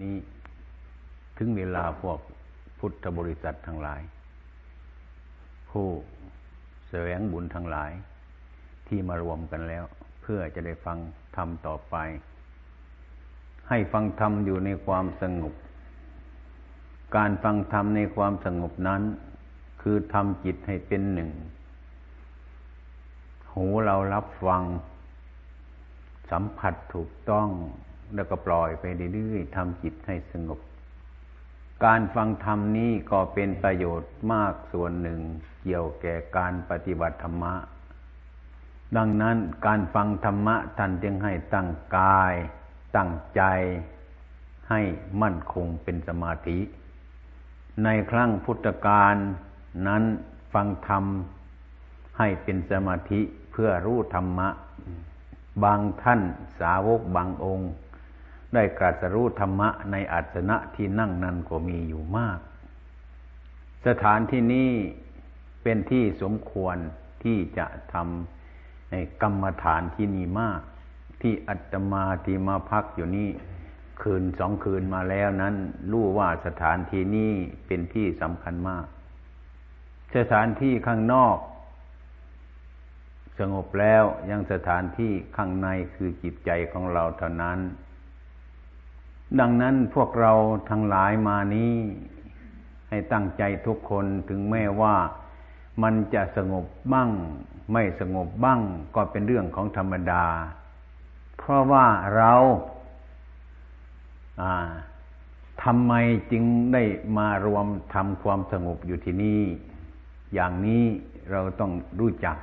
นี้ถึงเวลาพวกพุทธบริษัททั้งหลาย ผู้แสวงบุญทั้งหลาย ที่มารวมกันแล้ว เพื่อจะได้ฟังธรรมต่อไป ให้ฟังธรรมอยู่ในความสงบ การฟังธรรมในความสงบนั้น คือทำจิตให้เป็นหนึ่ง หูเรารับฟัง สัมผัสถูกต้อง แล้วก็ปล่อยไปเรื่อยๆทำจิตให้สงบ การฟังธรรมนี้ก็เป็นประโยชน์มากส่วนหนึ่งเกี่ยวแก่การปฏิบัติธรรมะ ดังนั้นการฟังธรรมะท่านจึงให้ตั้งกาย ตั้งใจให้มั่นคงเป็นสมาธิ ในครั้งพุทธกาลนั้นฟังธรรมให้เป็นสมาธิเพื่อรู้ธรรมะ บางท่านสาวกบางองค์ ได้กรัสรู้ธรรมะในอัสนะที่นั่งนั้นก็มีอยู่มาก สถานที่นี้เป็นที่สมควรที่จะทำในกรรมฐานที่นี่มาก ที่อัตมาที่มาพักอยู่นี่คืนสองคืนมาแล้วนั้นรู้ว่าสถานที่นี้เป็นที่สำคัญมาก สถานที่ข้างนอก สงบแล้วยังสถานที่ข้างในคือจิตใจของเราเท่านั้น ดังนั้นพวกเราทั้งหลายมานี้ ให้ตั้งใจทุกคนถึงแม้ว่า มันจะสงบบ้าง ไม่สงบบ้าง ก็เป็นเรื่องของธรรมดา เพราะว่าเราทำไมจึงได้มารวมทำความสงบอยู่ที่นี่ อย่างนี้เราต้องรู้จัก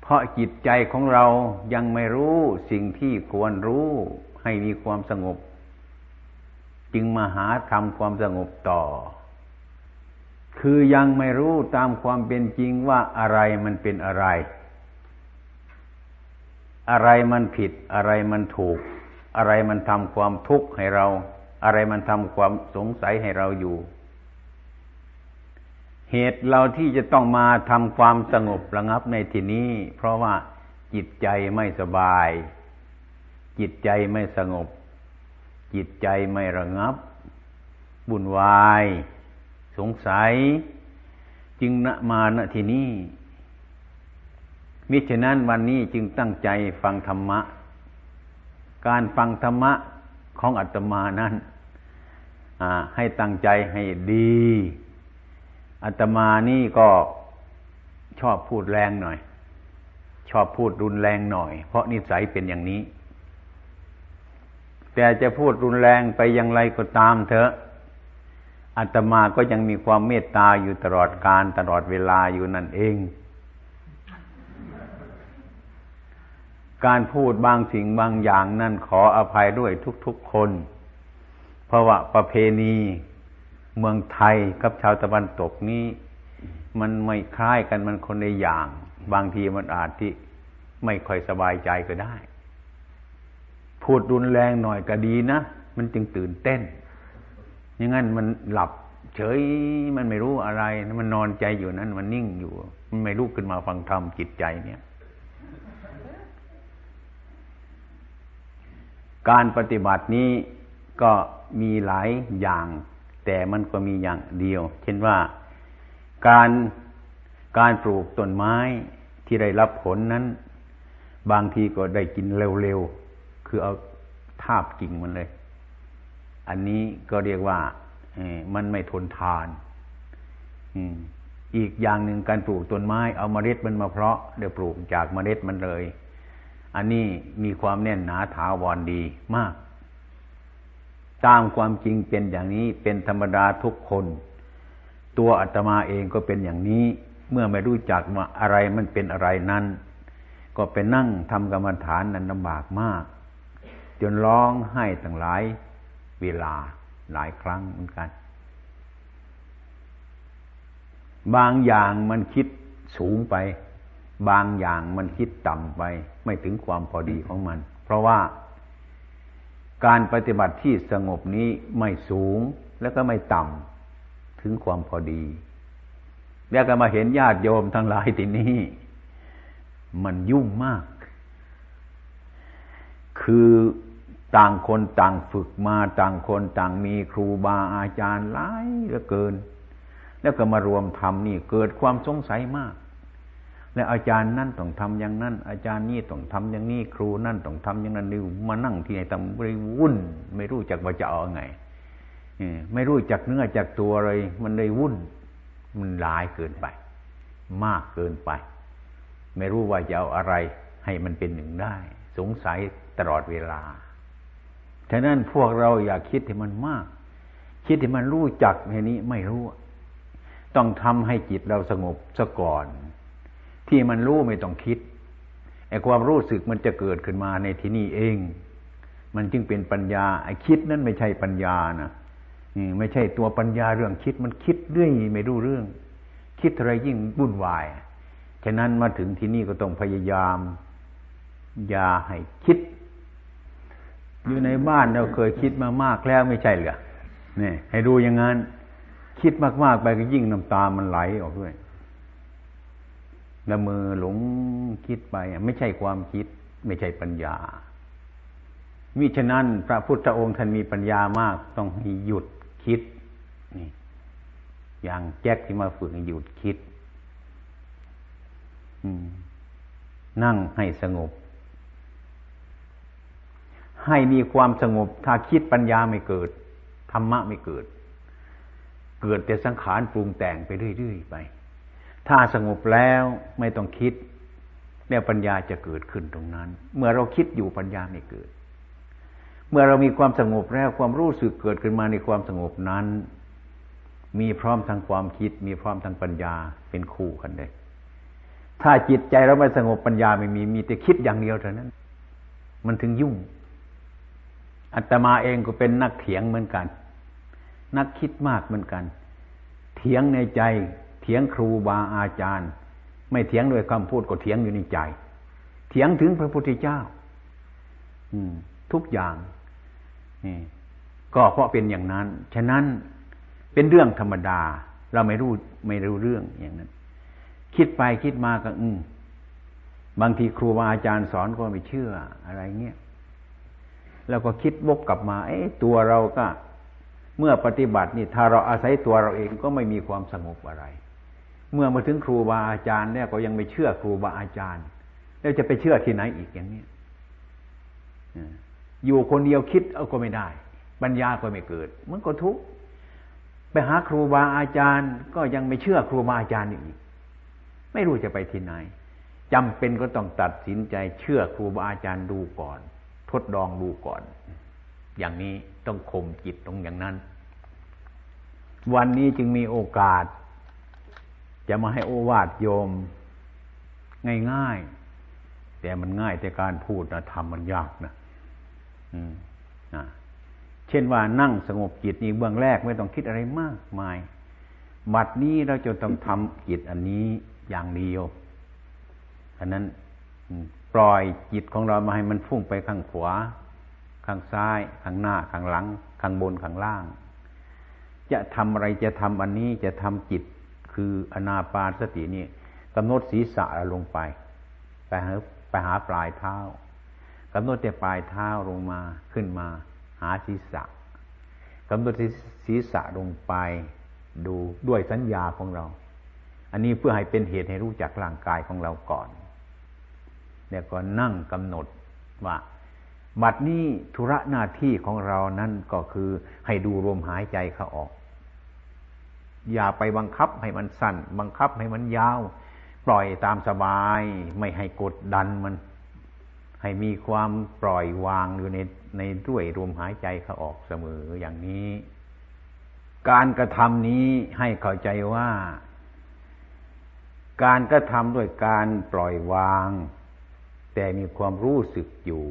เพราะจิตใจของเรายังไม่รู้สิ่งที่ควรรู้ ให้มีความสงบ จึงมาหาทำความสงบต่อ คือยังไม่รู้ตามความเป็นจริงว่าอะไรมันเป็นอะไร อะไรมันผิด อะไรมันถูก อะไรมันทำความทุกข์ให้เรา อะไรมันทำความสงสัยให้เราอยู่ เหตุเราที่จะต้องมาทำความสงบระงับในที่นี้ เพราะว่าจิตใจไม่สบาย จิตใจไม่สงบ จิตใจไม่ระงับ บุญวาย สงสัย จึงณมาณที่นี้มิฉะนั้นวันนี้จึงตั้งใจฟังธรรมะ การฟังธรรมะของอัตมานั้นให้ตั้งใจให้ดีอัตมานี่ก็ชอบพูดแรงหน่อย ชอบพูดรุนแรงหน่อย เพราะนิสัยเป็นอย่างนี้ แต่จะพูดรุนแรงไปอย่างไรก็ตามเถอะอาตมาก็ยังมีความเมตตาอยู่ตลอดการตลอดเวลาอยู่นั่นเอง การพูดบางสิ่งบางอย่างนั่นขออภัยด้วยทุกๆคน เพราะว่าประเพณีเมืองไทยกับชาวตะวันตกนี้ มันไม่คล้ายกันมันคนในอย่าง บางทีมันอาจที่ไม่ค่อยสบายใจก็ได้ พูดรุนแรงหน่อยก็ดีนะ มันจึงตื่นเต้นอย่างนั้นมันหลับ เฉยมันไม่รู้อะไร มันนอนใจอยู่นั้น มันนิ่งอยู่ มันไม่ลุกขึ้นมาฟังธรรมจิตใจเนี่ย การปฏิบัตินี้ก็มีหลายอย่าง แต่มันก็มีอย่างเดียว เช่นว่าการการปลูกต้นไม้ที่ได้รับผลนั้น บางทีก็ได้กินเร็ว คือเอาทาบกิ่งมันเลย อันนี้ก็เรียกว่ามันไม่ทนทานอีกอย่างหนึ่งการปลูกต้นไม้เอาเมล็ดมันมาเพาะเดี๋ยวปลูกจากเมล็ดมันเลย อันนี้มีความแน่นหนาถาวรดีมาก ตามความจริงเป็นอย่างนี้เป็นธรรมดาทุกคน ตัวอาตมาเองก็เป็นอย่างนี้ เมื่อไม่รู้จักว่าอะไรมันเป็นอะไรนั้น ก็ไปนั่งทำกรรมฐานนั้นลำบากมาก จนร้องไห้ตั้งหลายเวลาหลายครั้งเหมือนกัน บางอย่างมันคิดสูงไป บางอย่างมันคิดต่ำไป ไม่ถึงความพอดีของมัน เพราะว่าการปฏิบัติที่สงบนี้ไม่สูงแล้วก็ไม่ต่ำถึงความพอดี แล้วก็มาเห็นญาติโยมทั้งหลายที่นี้มันยุ่งมาก คือ ต่างคนต่างฝึกมาต่างคนต่างมีครูบาอาจารย์หลายเหลือเกิน แล้วก็มารวมทำนี่เกิดความสงสัยมาก แล้วอาจารย์นั่นต้องทำอย่างนั้น อาจารย์นี่ต้องทำอย่างนี้ครูนั่นต้องทำอย่างนั้นนี่มานั่งที่ไหนทำไมวุ่น ไม่รู้จักว่าจะเอาไงไม่รู้จักเนื้อจักตัวเลย มันเลยวุ่น มันหลายเกินไป มากเกินไป ไม่รู้ว่าจะเอาอะไรให้มันเป็นหนึ่งได้ สงสัยตลอดเวลา ฉะนั้นพวกเราอย่าคิดให้มันมาก คิดให้มันรู้จักในนี้ไม่รู้ ต้องทำให้จิตเราสงบซะก่อน ที่มันรู้ไม่ต้องคิดไอ้ความรู้สึกมันจะเกิดขึ้นมาในที่นี่เอง มันจึงเป็นปัญญาไอ้คิดนั้นไม่ใช่ปัญญานะไม่ใช่ตัวปัญญาเรื่องคิดมันคิดเรื่อยไม่รู้เรื่อง คิดอะไรยิ่งวุ่นวาย ฉะนั้นมาถึงที่นี่ก็ต้องพยายาม อย่าให้คิด อยู่ในบ้านเราเคยคิดมามากแล้วไม่ใช่เหรอเนี่ยให้ดูอย่างนั้น คิดมากๆไปก็ยิ่งน้ำตามันไหลออกด้วยละมือหลงคิดไปไม่ใช่ความคิด ไม่ใช่ปัญญามิฉะนั้น พระพุทธองค์ท่านมีปัญญามาก ต้องให้หยุดคิดนี่อย่างแจ็คที่มาฝึกหยุดคิดนั่งให้สงบ ให้มีความสงบ ถ้าคิดปัญญาไม่เกิด ธรรมะไม่เกิด เกิดแต่สังขารปรุงแต่งไปเรื่อยๆไป ถ้าสงบแล้วไม่ต้องคิดแล้วปัญญาจะเกิดขึ้นตรงนั้น เมื่อเราคิดอยู่ปัญญาไม่เกิด เมื่อเรามีความสงบแล้วความรู้สึกเกิดขึ้นมาในความสงบนั้น มีพร้อมทางความคิด มีพร้อมทางปัญญาเป็นคู่กันเลยถ้าจิตใจเราไม่สงบปัญญาไม่มีมีแต่คิดอย่างเดียวเท่านั้น มันถึงยุ่ง อัตมาเองก็เป็นนักเถียงเหมือนกัน นักคิดมากเหมือนกัน เถียงในใจ เถียงครูบาอาจารย์ ไม่เถียงด้วยคำพูดก็เถียงอยู่ในใจ เถียงถึงพระพุทธเจ้าอืมทุกอย่างนี่ก็เพราะเป็นอย่างนั้น ฉะนั้นเป็นเรื่องธรรมดา เราไม่รู้ไม่รู้เรื่องอย่างนั้น คิดไปคิดมาก็อืมบางทีครูบาอาจารย์สอนก็ไม่เชื่ออะไรเงี้ย แล้วก็คิดวกกลับมา เอ้ตัวเราก็ เมื่อปฏิบัตินี่ถ้าเราอาศัยตัวเราเองก็ไม่มีความสงบอะไร เมื่อมาถึงครูบาอาจารย์เนี่ยก็ยังไม่เชื่อครูบาอาจารย์ แล้วจะไปเชื่อที่ไหนอีกอย่างนี้อยู่คนเดียวคิดเอาก็ไม่ได้ ปัญญาก็ไม่เกิด มันก็ทุกข์ไปหาครูบาอาจารย์ ก็ยังไม่เชื่อครูบาอาจารย์อีก ไม่รู้จะไปที่ไหนจำเป็นก็ต้องตัดสินใจเชื่อครูบาอาจารย์ดูก่อน ทดลองดูก่อน อย่างนี้ต้องข่มจิตตรงอย่างนั้น วันนี้จึงมีโอกาส จะมาให้โอวาทโยม ง่ายๆ แต่มันง่ายแต่การพูดนะทำมันยากนะเช่นว่านั่งสงบจิตนี่เบื้องแรกไม่ต้องคิดอะไรมากมาย บัดนี้เราจะต้องทำจิตอันนี้อย่างเดียวอันนั้น ปล่อยจิตของเรามาให้มันฟุ้งไปข้างขวา ข้างซ้าย ข้างหน้า ข้างหลัง ข้างบน ข้างล่าง จะทำอะไรจะทำอันนี้จะทำจิตคืออนาปานสตินี่กำหนดศีรษะลงไปไปหาไปหาปลายเท้ากำหนดแต่ปลายเท้าลงมาขึ้นมาหาศีรษะกำหนดศีรษะลงไปดูด้วยสัญญาของเรา อันนี้เพื่อให้เป็นเหตุให้รู้จักร่างกายของเราก่อน แล้วก็นั่งกำหนดว่าบัดนี้ธุระหน้าที่ของเรานั่นก็คือให้ดูลมหายใจเขาออก อย่าไปบังคับให้มันสั้น บังคับให้มันยาว ปล่อยตามสบาย ไม่ให้กดดันมัน ให้มีความปล่อยวางอยู่ในในด้วยลมหายใจเขาออกเสมออย่างนี้ การกระทำนี้ให้เข้าใจว่า การกระทำด้วยการปล่อยวาง แต่มีความรู้สึกอยู่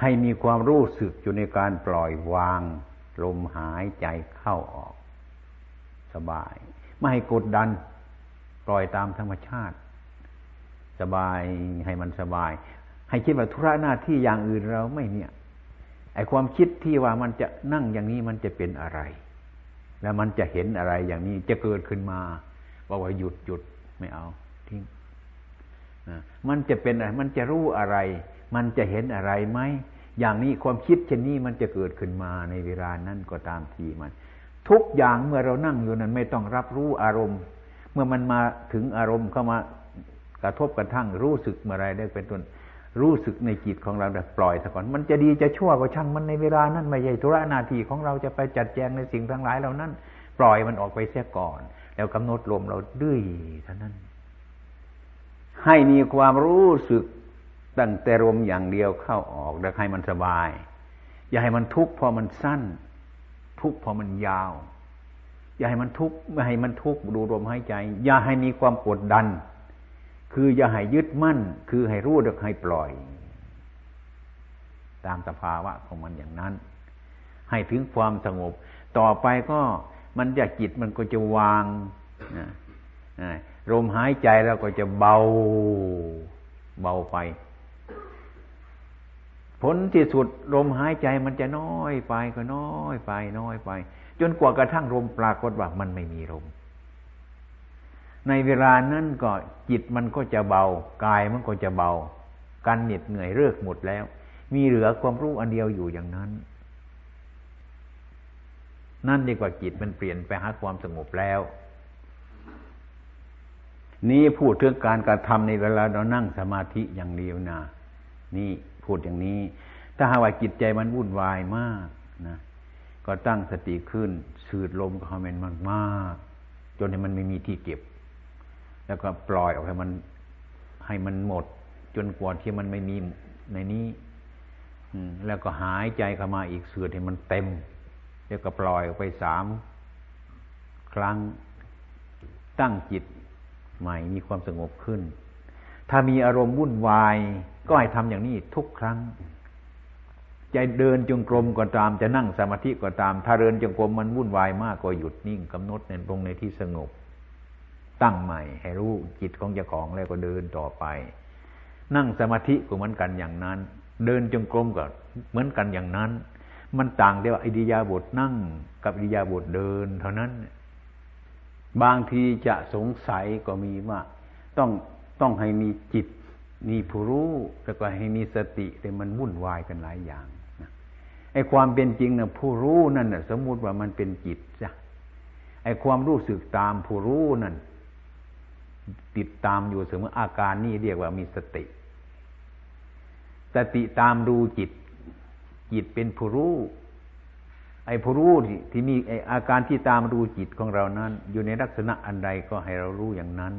ให้มีความรู้สึกอยู่ในการปล่อยวางลมหายใจเข้าออก สบาย ไม่ให้กดดัน ปล่อยตามธรรมชาติ สบายให้มันสบาย ให้คิดว่าธุระหน้าที่อย่างอื่นเราไม่เนี่ยไอความคิดที่ว่ามันจะนั่งอย่างนี้มันจะเป็นอะไร แล้วมันจะเห็นอะไรอย่างนี้จะเกิดขึ้นมาบอกว่าหยุดหยุดไม่เอาทิ้ง มันจะเป็นอะไรมันจะรู้อะไร มันจะเห็นอะไรไหมอย่างนี้ความคิดเช่นนี้มันจะเกิดขึ้นมาในเวลานั้นก็ตามทีมัน ทุกอย่างเมื่อเรานั่งอยู่นั้นไม่ต้องรับรู้อารมณ์ เมื่อมันมาถึงอารมณ์เข้ามากระทบกระทั่งรู้สึกเมื่อไรได้เป็นต้นรู้สึกในจิตของเราแต่ปล่อยซะก่อน มันจะดีจะชั่วก็ช่างมันในเวลานั้นไม่ใช่ธุระนาทีของเราจะไปจัดแจงในสิ่งทั้งหลายเหล่านั้น ปล่อยมันออกไปเสียก่อน แล้วกำหนดลมเราดื้อเท่านั้น ให้มีความรู้สึกตั้งแต่ลมอย่างเดียวเข้าออกแล้วให้มันสบาย อย่าให้มันทุกข์พอมันสั้น ทุกข์พอมันยาว อย่าให้มันทุกข์ไม่ให้มันทุกข์ดูลมหายใจ อย่าให้มีความกดดัน คืออย่าให้ยึดมั่น คือให้รู้แล้วให้ปล่อย ตามสภาวะของมันอย่างนั้น ให้ถึงความสงบ ต่อไปก็มันจะจิตมันก็จะวาง ลมหายใจแล้วก็จะเบา เบาไป ผลที่สุดลมหายใจมันจะน้อยไปก็น้อยไป น้อยไป จนกว่ากระทั่งลมปรากฏว่ามันไม่มีลม ในเวลานั้นก็จิตมันก็จะเบา กายมันก็จะเบา การเหน็ดเหนื่อยเลิกหมดแล้ว มีเหลือความรู้อันเดียวอยู่อย่างนั้น นั่นดีกว่าจิตมันเปลี่ยนไปหาความสงบแล้ว นี่พูดถึงการกระทำในเวลาเรานั่งสมาธิอย่างเดียวนะนี่พูดอย่างนี้ ถ้าหากว่าจิตใจมันวุ่นวายมากนะก็ตั้งสติขึ้นสืดลมเข้ามันมากๆจนให้มันไม่มีที่เก็บ แล้วก็ปล่อยออกให้มันให้มันหมด จนกว่าที่มันไม่มีในนี้แล้วก็หายใจเข้ามาอีกเสือให้มันเต็ม แล้วก็ปล่อยออกไปสามครั้งตั้งจิต ใหม่มีความสงบขึ้น ถ้ามีอารมณ์วุ่นวาย ก็ให้ทำอย่างนี้ทุกครั้งจะเดินจงกรมก็ตาม จะนั่งสมาธิก็ตาม ถ้าเดินจงกรมมันวุ่นวายมากก็หยุดนิ่งกำหนดในตรงในที่สงบ ตั้งใหม่ ให้รู้จิตของเจ้าของแล้วก็เดินต่อไป นั่งสมาธิก็เหมือนกันอย่างนั้น เดินจงกรมก็เหมือนกันอย่างนั้น มันต่างแต่ว่าอิริยาบถนั่งกับอิริยาบถเดิน เท่านั้น บางทีจะสงสัยก็มีว่าต้องต้องให้มีจิตมีผู้รู้แล้วก็ให้มีสติแต่มันวุ่นวายกันหลายอย่างไอ้ความเป็นจริงนะผู้รู้นั่นนะสมมุติว่ามันเป็นจิตจ้ะไอ้ความรู้สึกตามผู้รู้นั่นติดตามอยู่เสมออาการนี้เรียกว่ามีสติ สติตามดูจิต จิตเป็นผู้รู้ ไอ้ผู้รู้ที่มีไอ้อาการที่ตามดูจิตของเรานั้น อยู่ในลักษณะอันใดก็ให้เรารู้อย่างนั้น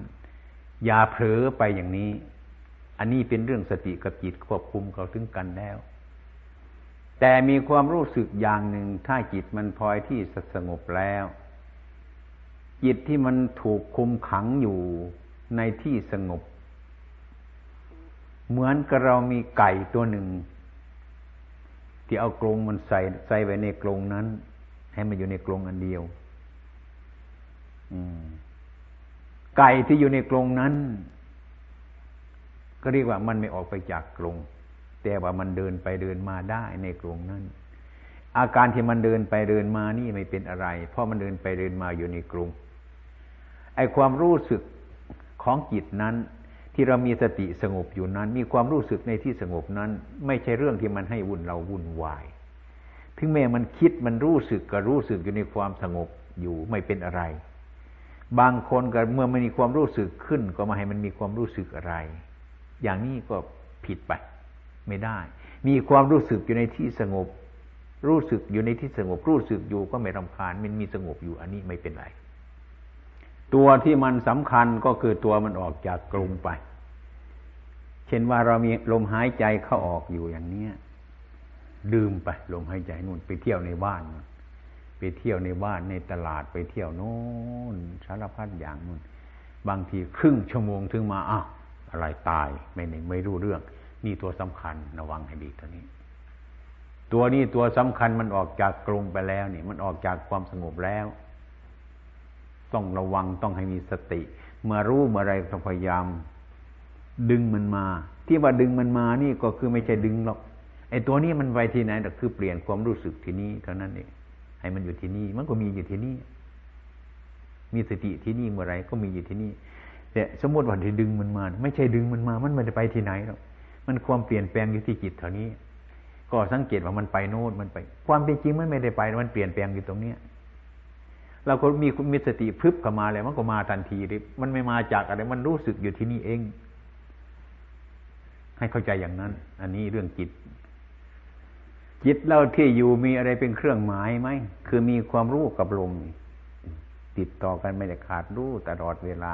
อย่าเผลอไปอย่างนี้ อันนี้เป็นเรื่องสติกับจิตควบคุมเขาถึงกันแล้ว แต่มีความรู้สึกอย่างหนึ่งถ้าจิตมันพลอยที่สงบแล้ว จิตที่มันถูกคุมขังอยู่ในที่สงบ เหมือนกับเรามีไก่ตัวหนึ่ง ที่เอากรงมันใส่ใส่ไว้ในกรงนั้น ให้มันอยู่ในกรงอันเดียวไก่ที่อยู่ในกรงนั้น ก็เรียกว่ามันไม่ออกไปจากกรงแต่ว่ามันเดินไปเดินมาได้ในกรงนั้น อาการที่มันเดินไปเดินมานี่ไม่เป็นอะไร เพราะมันเดินไปเดินมาอยู่ในกรงไอความรู้สึกของจิตนั้น ที่เรามีสติสงบอยู่นั้น มีความรู้สึกในที่สงบนั้น ไม่ใช่เรื่องที่มันให้วุ่นเราวุ่นวาย ถึงแม้มันคิดมันรู้สึกก็รู้สึกอยู่ในความสงบอยู่ไม่เป็นอะไร บางคนก็เมื่อมันมีความรู้สึกขึ้น ก็มาให้มันมีความรู้สึกอะไร อย่างนี้ก็ผิดไป ไม่ได้ มีความรู้สึกอยู่ในที่สงบ รู้สึกอยู่ในที่สงบ รู้สึกอยู่ก็ไม่รำคาญ มันมีสงบอยู่อันนี้ไม่เป็นไร ตัวที่มันสำคัญก็คือตัวมันออกจากกลุ่มไป เช่นว่าเรามีลมหายใจเข้าออกอยู่อย่างเนี้ยดื่มไปลมหายใจนู่นไปเที่ยวในบ้านไปเที่ยวในบ้านในตลาดไปเที่ยวโน่นสารพัดอย่างนู่นบางทีครึ่งชั่วโมงถึงมาอ้าวอะไรตายไม่หนึ่งไม่รู้เรื่อง นี่ตัวสำคัญระวังให้ดีตัวนี้ ตัวนี้ตัวสำคัญมันออกจากกลุ่มไปแล้วนี่ มันออกจากความสงบแล้ว ต้องระวังต้องให้มีสติ เมื่อรู้เมื่อไรต้องพยายาม ดึงมันมา ที่ว่าดึงมันมานี่ก็คือไม่ใช่ดึงหรอกไอ้ตัวนี้มันไปที่ไหนแต่คือเปลี่ยนความรู้สึกที่นี่เท่านั้นเองให้มันอยู่ที่นี่มันก็มีอยู่ที่นี่ มีสติที่นี่เมื่อไรก็มีอยู่ที่นี่แต่สมมติว่าที่ดึงมันมา ไม่ใช่ดึงมันมา มันไม่ได้ไปที่ไหนหรอกมันความเปลี่ยนแปลงอยู่ที่จิตเท่านี้ ก็สังเกตว่ามันไปโน่นมันไป ความเป็นจริงมันไม่ได้ไป มันเปลี่ยนแปลงอยู่ตรงเนี้ยเราก็มีมีสติพึบเข้ามาแล้วมันก็มาทันทีเลยมันไม่มาจากอะไร มันรู้สึกอยู่ที่นี่เอง ให้เข้าใจอย่างนั้น อันนี้เรื่องจิต จิตเราที่อยู่มีอะไรเป็นเครื่องหมายไหม คือมีความรู้กับลมติดต่อกันไม่ได้ขาดรู้ตลอดเวลา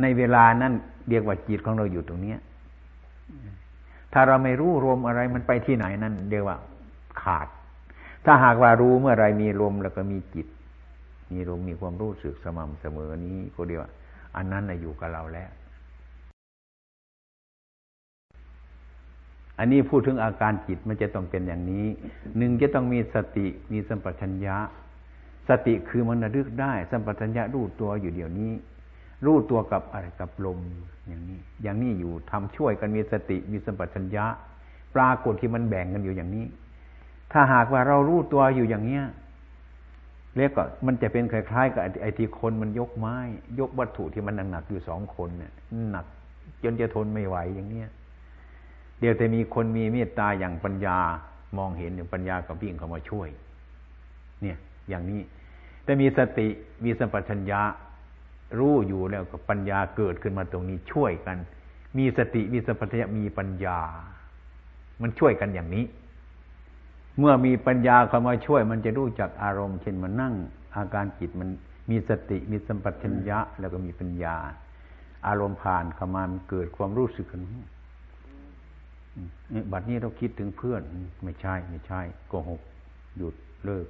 ในเวลานั้นเรียกว่าจิตของเราอยู่ตรงเนี้ยถ้าเราไม่รู้ลมอะไรมันไปที่ไหนนั่นเรียกว่า ขาด ถ้าหากว่ารู้เมื่อไรมีลมแล้วก็มีจิต มีลมมีความรู้สึกสม่ำเสมอนี้ก็เรียกว่า อันนั้นอยู่กับเราแล้ว อันนี้พูดถึงอาการจิตมันจะต้องเป็นอย่างนี้หนึ่งจะต้องมีสติมีสัมปชัญญะ สติคือมันระลึกได้ สัมปชัญญะรู้ตัวอยู่เดี๋ยวนี้ รู้ตัวกับอะไรกับลมอย่างนี้ อย่างนี้อยู่ทำช่วยกันมีสติมีสัมปชัญญะ ปรากฏที่มันแบ่งกันอยู่อย่างนี้ ถ้าหากว่าเรารู้ตัวอยู่อย่างเนี้ยเรียกก็มันจะเป็นคล้ายๆกับไอ้ที่คนมันยกไม้ ยกวัตถุที่มันหนักๆอยู่สองคนเนี่ยหนัก จนจะทนไม่ไหวอย่างเนี้ย เดี๋ยวแต่มีคนมีเมตตาอย่างปัญญามองเห็นอย่างปัญญากับวิ่งเข้ามาช่วย เนี่ย อย่างนี้ แต่มีสติมีสัมปชัญญะรู้อยู่แล้วก็ปัญญาเกิดขึ้นมาตรงนี้ช่วยกัน มีสติมีสัมปชัญญะมีปัญญา มันช่วยกันอย่างนี้ เมื่อมีปัญญาเข้ามาช่วย มันจะรู้จักอารมณ์เช่นมันนั่ง อาการจิตมันมีสติมีสัมปชัญญะแล้วก็มีปัญญา อารมณ์ผ่านเข้ามามันเกิดความรู้สึกกัน บัดนี้เราคิดถึงเพื่อน ไม่ใช่ ไม่ใช่โกหก หยุดเลิก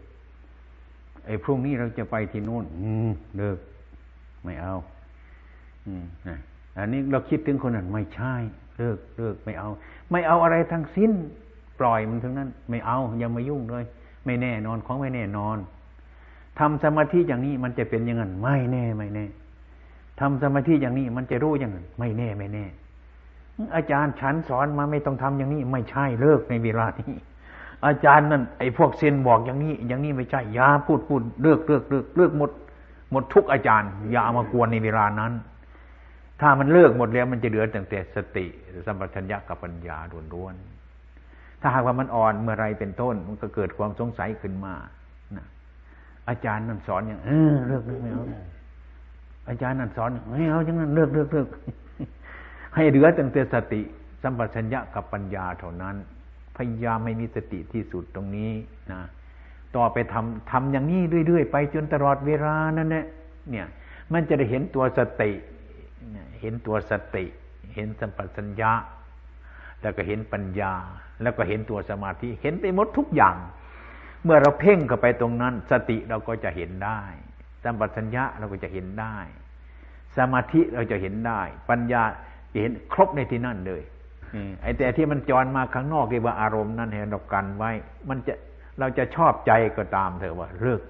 ไอ้พรุ่งนี้เราจะไปที่โน่นเลิก ไม่เอาอันนี้เราคิดถึงคนนั้นไม่ใช่ เลิกเลิกไม่เอา ไม่เอาอะไรทั้งสิ้น ปล่อยมันทั้งนั้น ไม่เอา อย่ามายุ่งเลย ไม่แน่นอนของไม่แน่นอนทำสมาธิอย่างนี้มันจะเป็นอย่างนั้น ไม่แน่ไม่แน่ทำสมาธิอย่างนี้มันจะรู้อย่างนั้น ไม่แน่ไม่แน่ อาจารย์ฉันสอนมาไม่ต้องทำอย่างนี้ ไม่ใช่เลิกในเวลานี้อาจารย์นั่นไอ้พวกเซนบอกอย่างนี้ อย่างนี้ไม่ใช่ยาพูดพูดเลิกเลิกเลิกเลิกหมด หมดทุกอาจารย์ อย่าเอามากวนในเวลานั้น ถ้ามันเลิกหมดแล้วมันจะเหลือแต่แต่สติสัมปชัญญะกับปัญญาล้วนๆถ้าหากว่ามันอ่อนเมื่อไรเป็นต้น มันก็เกิดความสงสัยขึ้นมานะอาจารย์นั่นสอนอย่างเออเลิกเลิกไม่เอาอาจารย์นั่นสอนไม่เอาอย่างนั้นเลิกเลิกเลิก ให้เหลือตั้งแต่สติ สัมปชัญญะกับปัญญาเท่านั้น พยายามไม่มีสติที่สุดตรงนี้นะต่อไปทำทำอย่างนี้เรื่อย ๆ ไปจนตลอดเวลานั่นแหละเนี่ย มันจะได้เห็นตัวสติเห็นตัวสติ เห็นสัมปชัญญะ แล้วก็เห็นปัญญา แล้วก็เห็นตัวสมาธิเห็นไปหมดทุกอย่าง เมื่อเราเพ่งเข้าไปตรงนั้น สติเราก็จะเห็นได้สัมปชัญญะเราก็จะเห็นได้ สมาธิเราจะเห็นได้ ปัญญา เห็นครบในที่นั่นเลยไอ้แต่ที่มันจรมาข้างนอกเรียกว่าอารมณ์นั่นเห็นเรากันไว้ มันจะเราจะชอบใจก็ตามเถอะว่าเลิก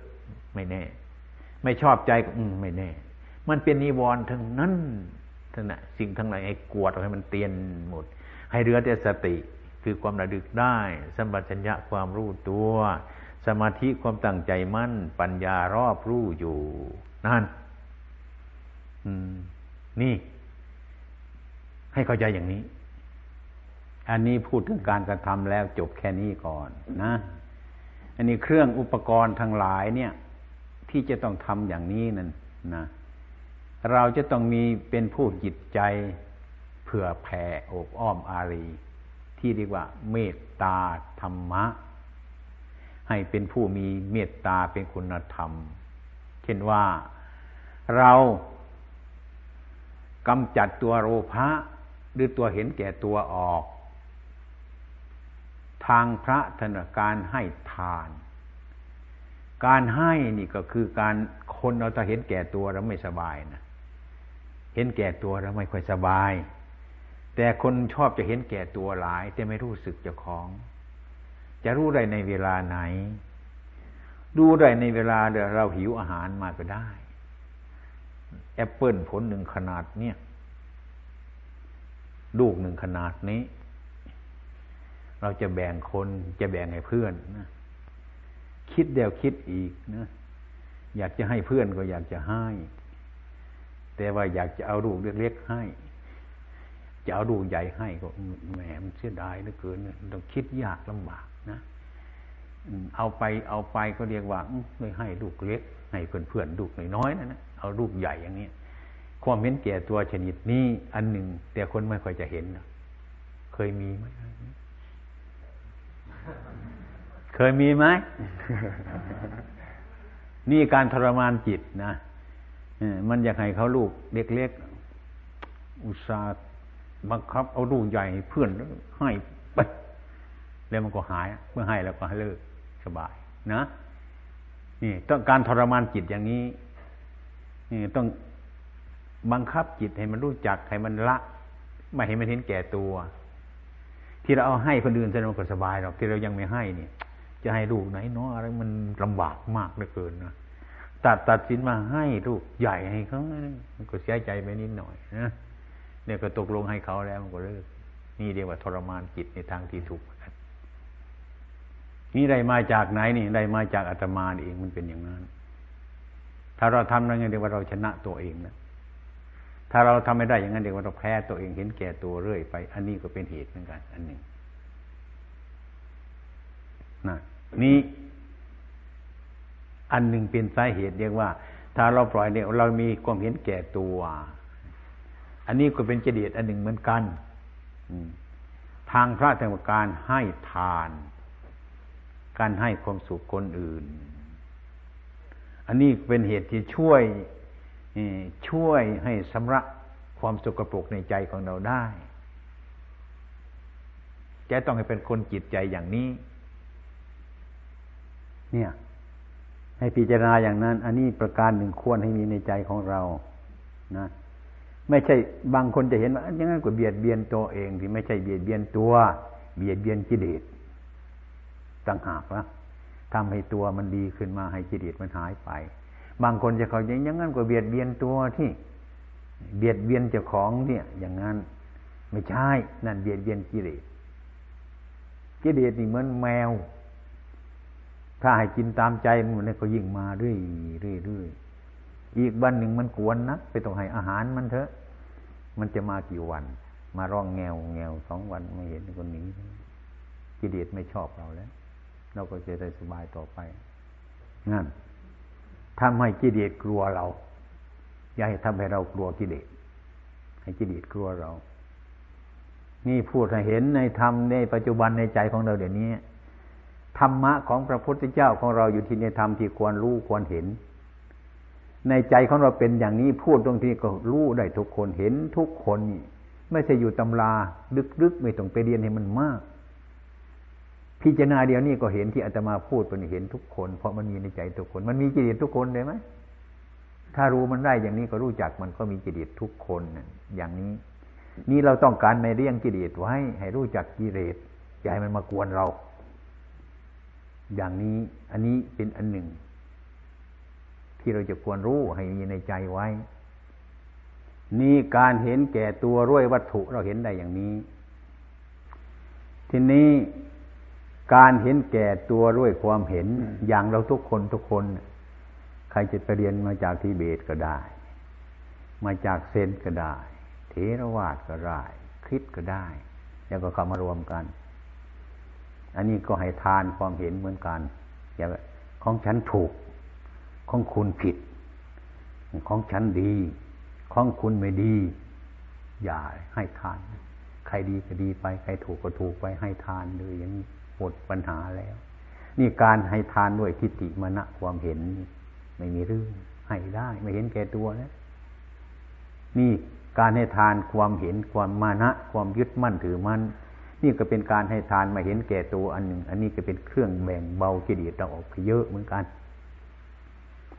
ไม่แน่ ไม่ชอบใจก็อืมไม่แน่ มันเป็นนิวรณ์ทั้งนั้นทั้งนั้นสิ่งทั้งหลายให้กวดให้มันเตียนหมด ให้เรือแต่สติคือความระลึกได้สัมปชัญญะความรู้ตัว สมาธิความตั้งใจมั่น ปัญญารอบรู้อยู่ นั่น อืม นี่ ให้เข้าใจอย่างนี้ อันนี้พูดถึงการกระทำแล้วจบแค่นี้ก่อนนะ อันนี้เครื่องอุปกรณ์ทั้งหลายเนี่ย ที่จะต้องทำอย่างนี้นั่นนะ เราจะต้องมีเป็นผู้จิตใจเผื่อแผ่อบอ้อมอารี ที่เรียกว่า เมตตาธรรมะ ให้เป็นผู้มีเมตตาเป็นคุณธรรม เช่นว่าเรากำจัดตัวโลภะ หรือตัวเห็นแก่ตัวออก ทางพระธนการให้ทาน การให้นี่ก็คือการคนเราถ้าเห็นแก่ตัวแล้วไม่สบายนะเห็นแก่ตัวแล้วไม่ค่อยสบาย แต่คนชอบจะเห็นแก่ตัวหลาย แต่ไม่รู้สึกเจ้าของ จะรู้ได้ในเวลาไหน ดูได้ในเวลาเราหิวอาหารมาก็ได้ แอปเปิลผลหนึ่งขนาดเนี้ย ลูกหนึ่งขนาดนี้ เราจะแบ่งคนจะแบ่งให้เพื่อนนะคิดเดียวคิดอีกนะอยากจะให้เพื่อนก็อยากจะให้ แต่ว่าอยากจะเอาลูกเล็กๆให้ จะเอาลูกใหญ่ให้ก็แหมมันเสียดายเหลือเกินต้องคิดยากลำบากนะเอาไปเอาไปก็เรียกว่าไม่ให้ลูกเล็ก ให้เพื่อนเพื่อนลูกน้อยๆนะนะเอาลูกใหญ่อย่างนี้ ความเห็นแก่ตัวชนิดนี้อันหนึ่ง แต่คนไม่ค่อยจะเห็นเคยมีไหมเคยมีไหมนี่การทรมานจิตนะมันอยากให้เขาลูกเล็กๆอุตส่าห์บังคับเอาลูกใหญ่เพื่อนให้ไปแล้วมันก็หายเมื่อให้แล้วก็ให้เลิกสบายนะนี่ต้องการทรมานจิตอย่างนี้นี่ต้อง บังคับจิตให้มันรู้จักให้มันละไม่ให้มันเห็นแก่ตัว ที่เราเอาให้คนอื่นจะมันก็สบายหรอกที่เรายังไม่ให้เนี่ย จะให้ลูกไหนเนาะอะไรมันลำบากมากเหลือเกินนะตัดตัดสินมาให้ลูกใหญ่ให้เขามันก็เสียใจไปนิดหน่อยนะเนี่ยก็ตกลงให้เขาแล้วมันก็เลิกนี่เรียกว่าทรมานจิตในทางที่ถูกนี่ได้มาจากไหนนี่ได้มาจากอาตมาเองมันเป็นอย่างนั้น ถ้าเราทำอะไรเงี้ยเรียกว่าเราชนะตัวเองนะ ถ้าเราทำไม่ได้อย่างนั้นเรียกว่าเราแพ้ตัวเองเห็นแก่ตัวเรื่อยไป อันนี้ก็เป็นเหตุเหมือนกัน อันหนึ่งนะนี่อันหนึ่งเป็นสาเหตุเรียกว่า ถ้าเราปล่อยเนี่ยเรามีความเห็นแก่ตัว อันนี้ก็เป็นเจดีย์อันหนึ่งเหมือนกันทางพระธรรมการให้ทาน การให้ความสุขคนอื่น อันนี้เป็นเหตุที่ช่วย ช่วยให้สำระความสกปรกในใจของเราได้จะต้องให้เป็นคนจิตใจอย่างนี้ เนี่ย ให้พิจารณาอย่างนั้น อันนี้ประการหนึ่งควรให้มีในใจของเรา นะ ไม่ใช่บางคนจะเห็นว่าอย่างนั้นก็เบียดเบียนตัวเองที่ไม่ใช่เบียดเบียนตัว เบียดเบียนกิเลสต่างหากนะทำให้ตัวมันดีขึ้นมาให้กิเลสมันหายไป บางคนจะเขาอย่างนั้นก็เบียดเบียนตัวที่ เบียดเบียนเจ้าของเนี่ย อย่างนั้นไม่ใช่นั่นเบียดเบียนกิเลสกิเลสนี่เหมือนแมว ถ้าให้กินตามใจมันเนี่ยก็ยิ่งมาเรื่อยเรื่อยเรื่อยอีกวันหนึ่งมันกวนนะไปต้องให้อาหารมันเถอะ มันจะมากี่วัน มาร้องแงวแงวสองวันไม่เห็นคนนี้กิเลสไม่ชอบเราแล้ว เราก็จะได้สบายต่อไปนั่น ทำให้กิเลสกลัวเรา อย่าให้ทำให้เรากลัวกิเลสให้กิเลสกลัวเรา นี่พูดให้เห็นในธรรมในปัจจุบันในใจของเราเดี๋ยวนี้ธรรมะของพระพุทธเจ้าของเราอยู่ที่ในธรรมที่ควรรู้ควรเห็น ในใจของเราเป็นอย่างนี้พูดตรงที่ก็รู้ได้ทุกคนเห็นทุกคนนี่ไม่ใช่อยู่ตำราลึกๆไม่ต้องไปเรียนให้มันมาก พิจารณาเดียวนี้ก็เห็นที่อาตมาพูดเป็นเห็นทุกคน เพราะมันมีในใจทุกคน มันมีจิตทุกคนเลยไหมถ้ารู้มันได้อย่างนี้ก็รู้จักมันก็มีกิเลสทุกคนอย่างนี้ นี่เราต้องการในเรื่องกิเลสไว้ ให้รู้จักกิเลสอย่าให้มันมากวนเรา อย่างนี้อันนี้เป็นอันหนึ่ง ที่เราจะควรรู้ให้มีในใจไว้ นี่การเห็นแก่ตัวร้วยวัตถุเราเห็นได้อย่างนี้ ทีนี้ การเห็นแก่ตัวด้วยความเห็นอย่างเราทุกคนทุกคน ใครจะไปเรียนมาจากทิเบตก็ได้ มาจากเซนก็ได้ เทรวาสก็ได้คริสก็ได้ แล้วก็เข้ามารวมกัน อันนี้ก็ให้ทานความเห็นเหมือนกันอย่างของฉันถูก ของคุณผิด ของฉันดี ของคุณไม่ดี อย่าให้ทาน ใครดีก็ดีไป ใครถูกก็ถูกไปให้ทานเลยอย่างนี้ หมดปัญหาแล้ว นี่การให้ทานด้วยทิฏฐิมณะความเห็น ไม่มีเรื่องให้ได้ ไม่เห็นแก่ตัวแล้วนี่การให้ทานความเห็นความมานะ ความยึดมั่นถือมั่นนี่ก็เป็นการให้ทานมาเห็นแก่ตัวอันหนึ่ง อันนี้ก็เป็นเครื่องแบ่งเบากิเลสเราออกไปเยอะเหมือนกัน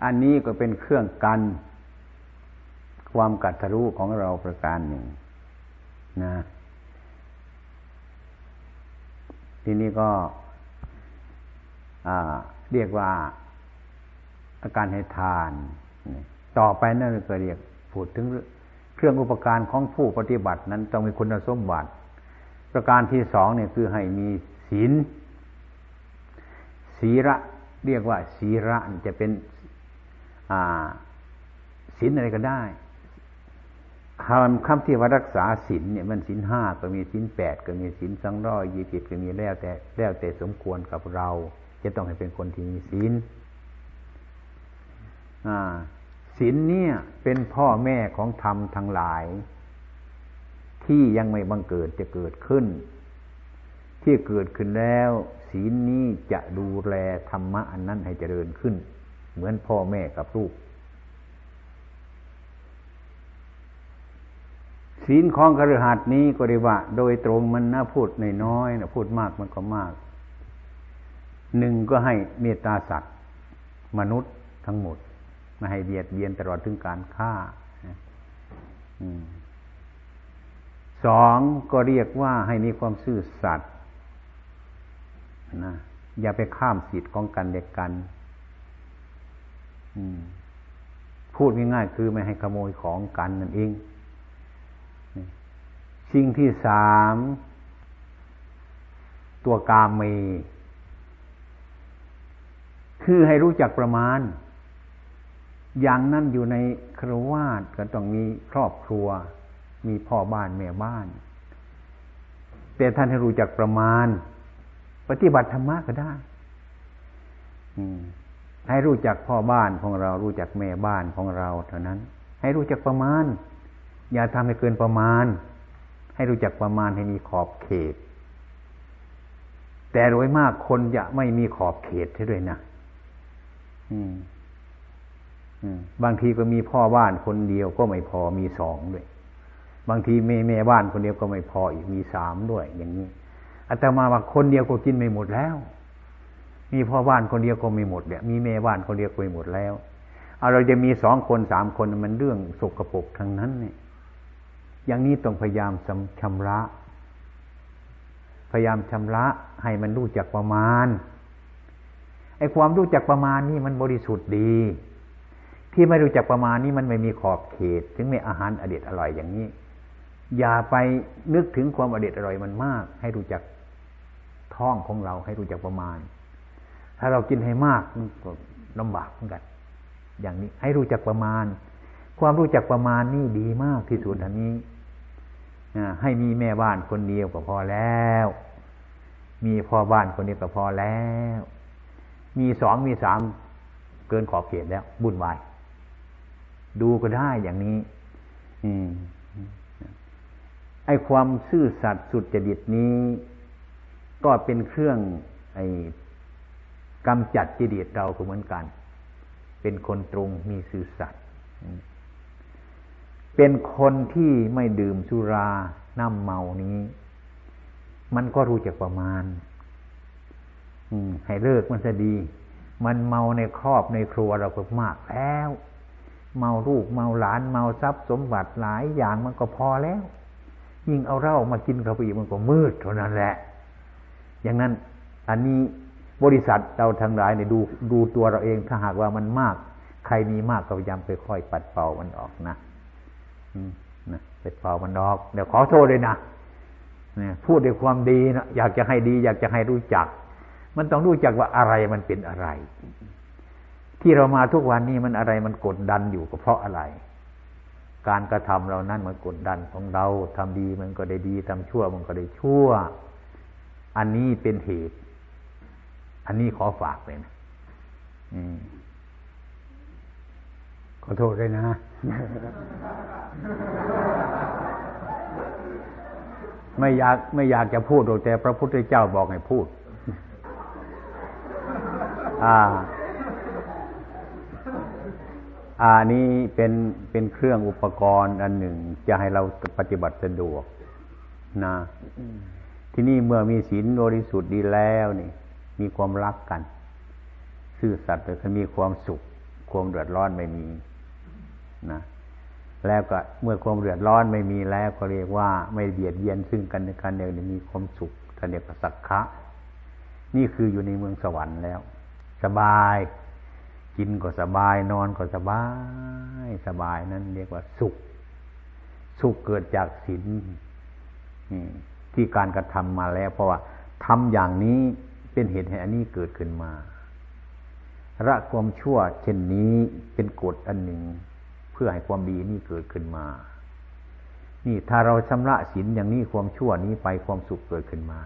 อันนี้ก็เป็นเครื่องกัน ความกัดทะลุของเราประการหนึ่ง นะ ทีนี้ก็เรียกว่าอาการให้ทาน ต่อไปนั่นก็เรียกพูดถึงเครื่องอุปการของผู้ปฏิบัตินั้นต้องมีคุณสมบัติ ประการที่สองเนี่ยคือให้มีศีลศีระเรียกว่าศีระจะเป็นศีลอะไรก็ได้ คำคำที่ว่ารักษาศีลเนี่ยมันศีลห้าก็มีศีลแปดก็มีศีลสองร้อยยี่สิบก็มีแล้วแต่แล้วแต่สมควรกับเราจจะต้องให้เป็นคนที่มีศีลศีลเนี่ยเป็นพ่อแม่ของธรรมทั้งหลาย ที่ยังไม่บังเกิดจะเกิดขึ้น ที่เกิดขึ้นแล้วศีลนี้จะดูแลธรรมะอันนั้นให้เจริญขึ้น เหมือนพ่อแม่กับลูก ศีลของคฤหัสถ์นี้ก็เรียกว่า โดยตรงมันน่าพูดในน้อยนะพูดมากมันก็มากหนึ่งก็ให้เมตตาสัตว์ มนุษย์ทั้งหมดไม่ให้เบียดเบียนตลอดถึงการฆ่าสองก็เรียกว่าให้มีความซื่อสัตย์นะอย่าไปข้ามสิทธิ์ของกันเด็กกันพูดง่ายๆคือไม่ให้ขโมยของกันนั่นเอง สิ่งที่สามตัวกามมีคือให้รู้จักประมาณ อย่างนั้นอยู่ในครวาสก็ต้องมีครอบครัว มีพ่อบ้านแม่บ้าน แต่ท่านให้รู้จักประมาณ ปฏิบัติธรรมะก็ได้ให้รู้จักพ่อบ้านของเรารู้จักแม่บ้านของเรา เท่านั้น ให้รู้จักประมาณ อย่าทำให้เกินประมาณ ให้รู้จักประมาณให้มีขอบเขต แต่โดยมากคนจะไม่มีขอบเขตใช่ด้วยนะบางทีก็มีพ่อบ้านคนเดียวก็ไม่พอมีสองด้วย บางทีแม่แม่บ้านคนเดียวก็ไม่พออีกมีสามด้วย อย่างนี้อาตมาว่าคนเดียวก็กินไม่หมดแล้ว มีพ่อบ้านคนเดียวก็ไม่หมดเนี่ยมีแม่บ้านคนเดียวก็ไม่หมดแล้วเอาเราจะมีสองคนสามคนมันเรื่องสกรปรกทั้งนั้นเนี่ย อย่างนี้ต้องพยายามชำระ พยายามชำระให้มันรู้จักประมาณไอ้ความรู้จักประมาณนี่มันบริสุทธิ์ดี ที่ไม่รู้จักประมาณนี่มันไม่มีขอบเขต ถึงมีอาหารอเด็ดอร่อยอย่างนี้ อย่าไปนึกถึงความอเด็ดอร่อยมันมาก ให้รู้จักท้องของเราให้รู้จักประมาณ ถ้าเรากินให้มากมันก็ลำบากเหมือนกัน อย่างนี้ให้รู้จักประมาณ ความรู้จักประมาณนี่ดีมากที่สุดอันนี้ ให้มีแม่บ้านคนเดียวก็พอแล้ว มีพ่อบ้านคนเดียวก็พอแล้ว มีสองมีสามเกินขอบเขตแล้ว บุญวายดูก็ได้อย่างนี้ อืมไอความซื่อสัตย์สุดจริตนี้ ก็เป็นเครื่อง ไอกำจัดจิตเราก็เหมือนกัน เป็นคนตรงมีซื่อสัตย์ เป็นคนที่ไม่ดื่มสุราน้ำเมานี้ มันก็รู้จักประมาณให้เลิกมันจะดี มันเมาในครอบในครัวเราก็มากแล้ว เมาลูกเมาหลานเมาทรัพย์สมบัติหลายอย่างมันก็พอแล้ว ยิ่งเอาเหล้ามากินเข้าไปอีกมันก็มืดเท่านั้นแหละ อย่างนั้น อันนี้บริษัทเราทั้งหลายเนี่ยดูดูตัวเราเองถ้าหากว่ามันมาก ใครมีมากก็พยายามค่อยๆปัดเป่ามันออกนะ นะไปเป่ามันออก เดี๋ยวขอโทษเลยนะเนี่ยพูดด้วยความดีนะอยากจะให้ดี อยากจะให้รู้จัก มันต้องรู้จักว่าอะไรมันเป็นอะไร ที่เรามาทุกวันนี้มันอะไรมันกดดันอยู่ก็เพราะอะไร การกระทำเรานั้นมันกดดันของเราทำดีมันก็ได้ดีทำชั่วมันก็ได้ชั่ว อันนี้เป็นเหตุ อันนี้ขอฝากเลยนะขอโทษด้วยนะ ไม่อยากไม่อยากจะพูดแต่พระพุทธเจ้าบอกให้พูด อ่า อ่านี้เป็นเป็นเครื่องอุปกรณ์อันหนึ่ง จะให้เราปฏิบัติสะดวกนะที่นี่เมื่อมีศีลบริสุทธิ์ดีแล้วนี่ มีความรักกัน ซื่อสัตย์จะมีความสุข ความเดือดร้อนไม่มี นะแล้วก็เมื่อความเดือดร้อนไม่มีแล้วก็เรียกว่าไม่เบียดเบียนซึ่งกันและกันเดียวมีความสุขท่านเรียกสักขะ นี่คืออยู่ในเมืองสวรรค์แล้ว สบาย กินก็สบายนอนก็สบาย สบายนั้นเรียกว่าสุข สุขเกิดจากศีลที่การกระทำมาแล้ว เพราะว่าทำอย่างนี้เป็นเหตุให้อันนี้เกิดขึ้นมา ละความชั่วเช่นนี้เป็นกฎอันหนึ่ง พื่อให้ความดีนี่เกิดขึ้นมา นี่ถ้าเราชำระศีลอย่างนี้ความชั่วนี้ไปความสุขเกิดขึ้นมา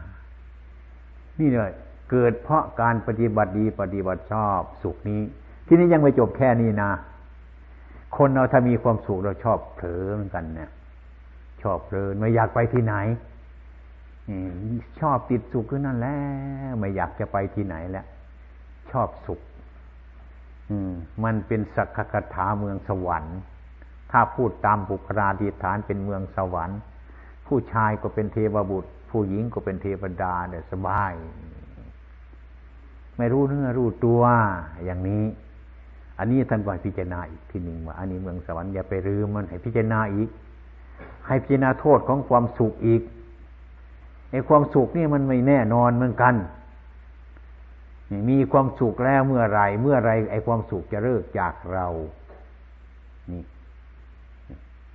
นี่เลยเกิดเพราะการปฏิบัติดีปฏิบัติชอบสุขนี้ ที่นี้ยังไม่จบแค่นี้นะ คนเราถ้ามีความสุขเราชอบเผลอเหมือนกันเนี่ยชอบเพลินไม่อยากไปที่ไหนชอบติดสุขขึ้นนั่นแหละไม่อยากจะไปที่ไหนแล้วชอบสุข มันเป็นสักคถาเมืองสวรรค์ ถ้าพูดตามบุคลาธิฐานเป็นเมืองสวรรค์ ผู้ชายก็เป็นเทวบุตร ผู้หญิงก็เป็นเทวดาเนี่ยสบาย ไม่รู้เนื้อรู้ตัวอย่างนี้ อันนี้ท่านบอกพิจารณาอีกทีหนึ่งว่าอันนี้เมืองสวรรค์อย่าไปลืมมันให้พิจารณาอีก ให้พิจารณาโทษของความสุขอีกไอ้ความสุขนี่มันไม่แน่นอนเหมือนกัน มีความสุขแล้วเมื่อไรเมื่อไรไอ้ความสุขจะเลิกจากเรา นี่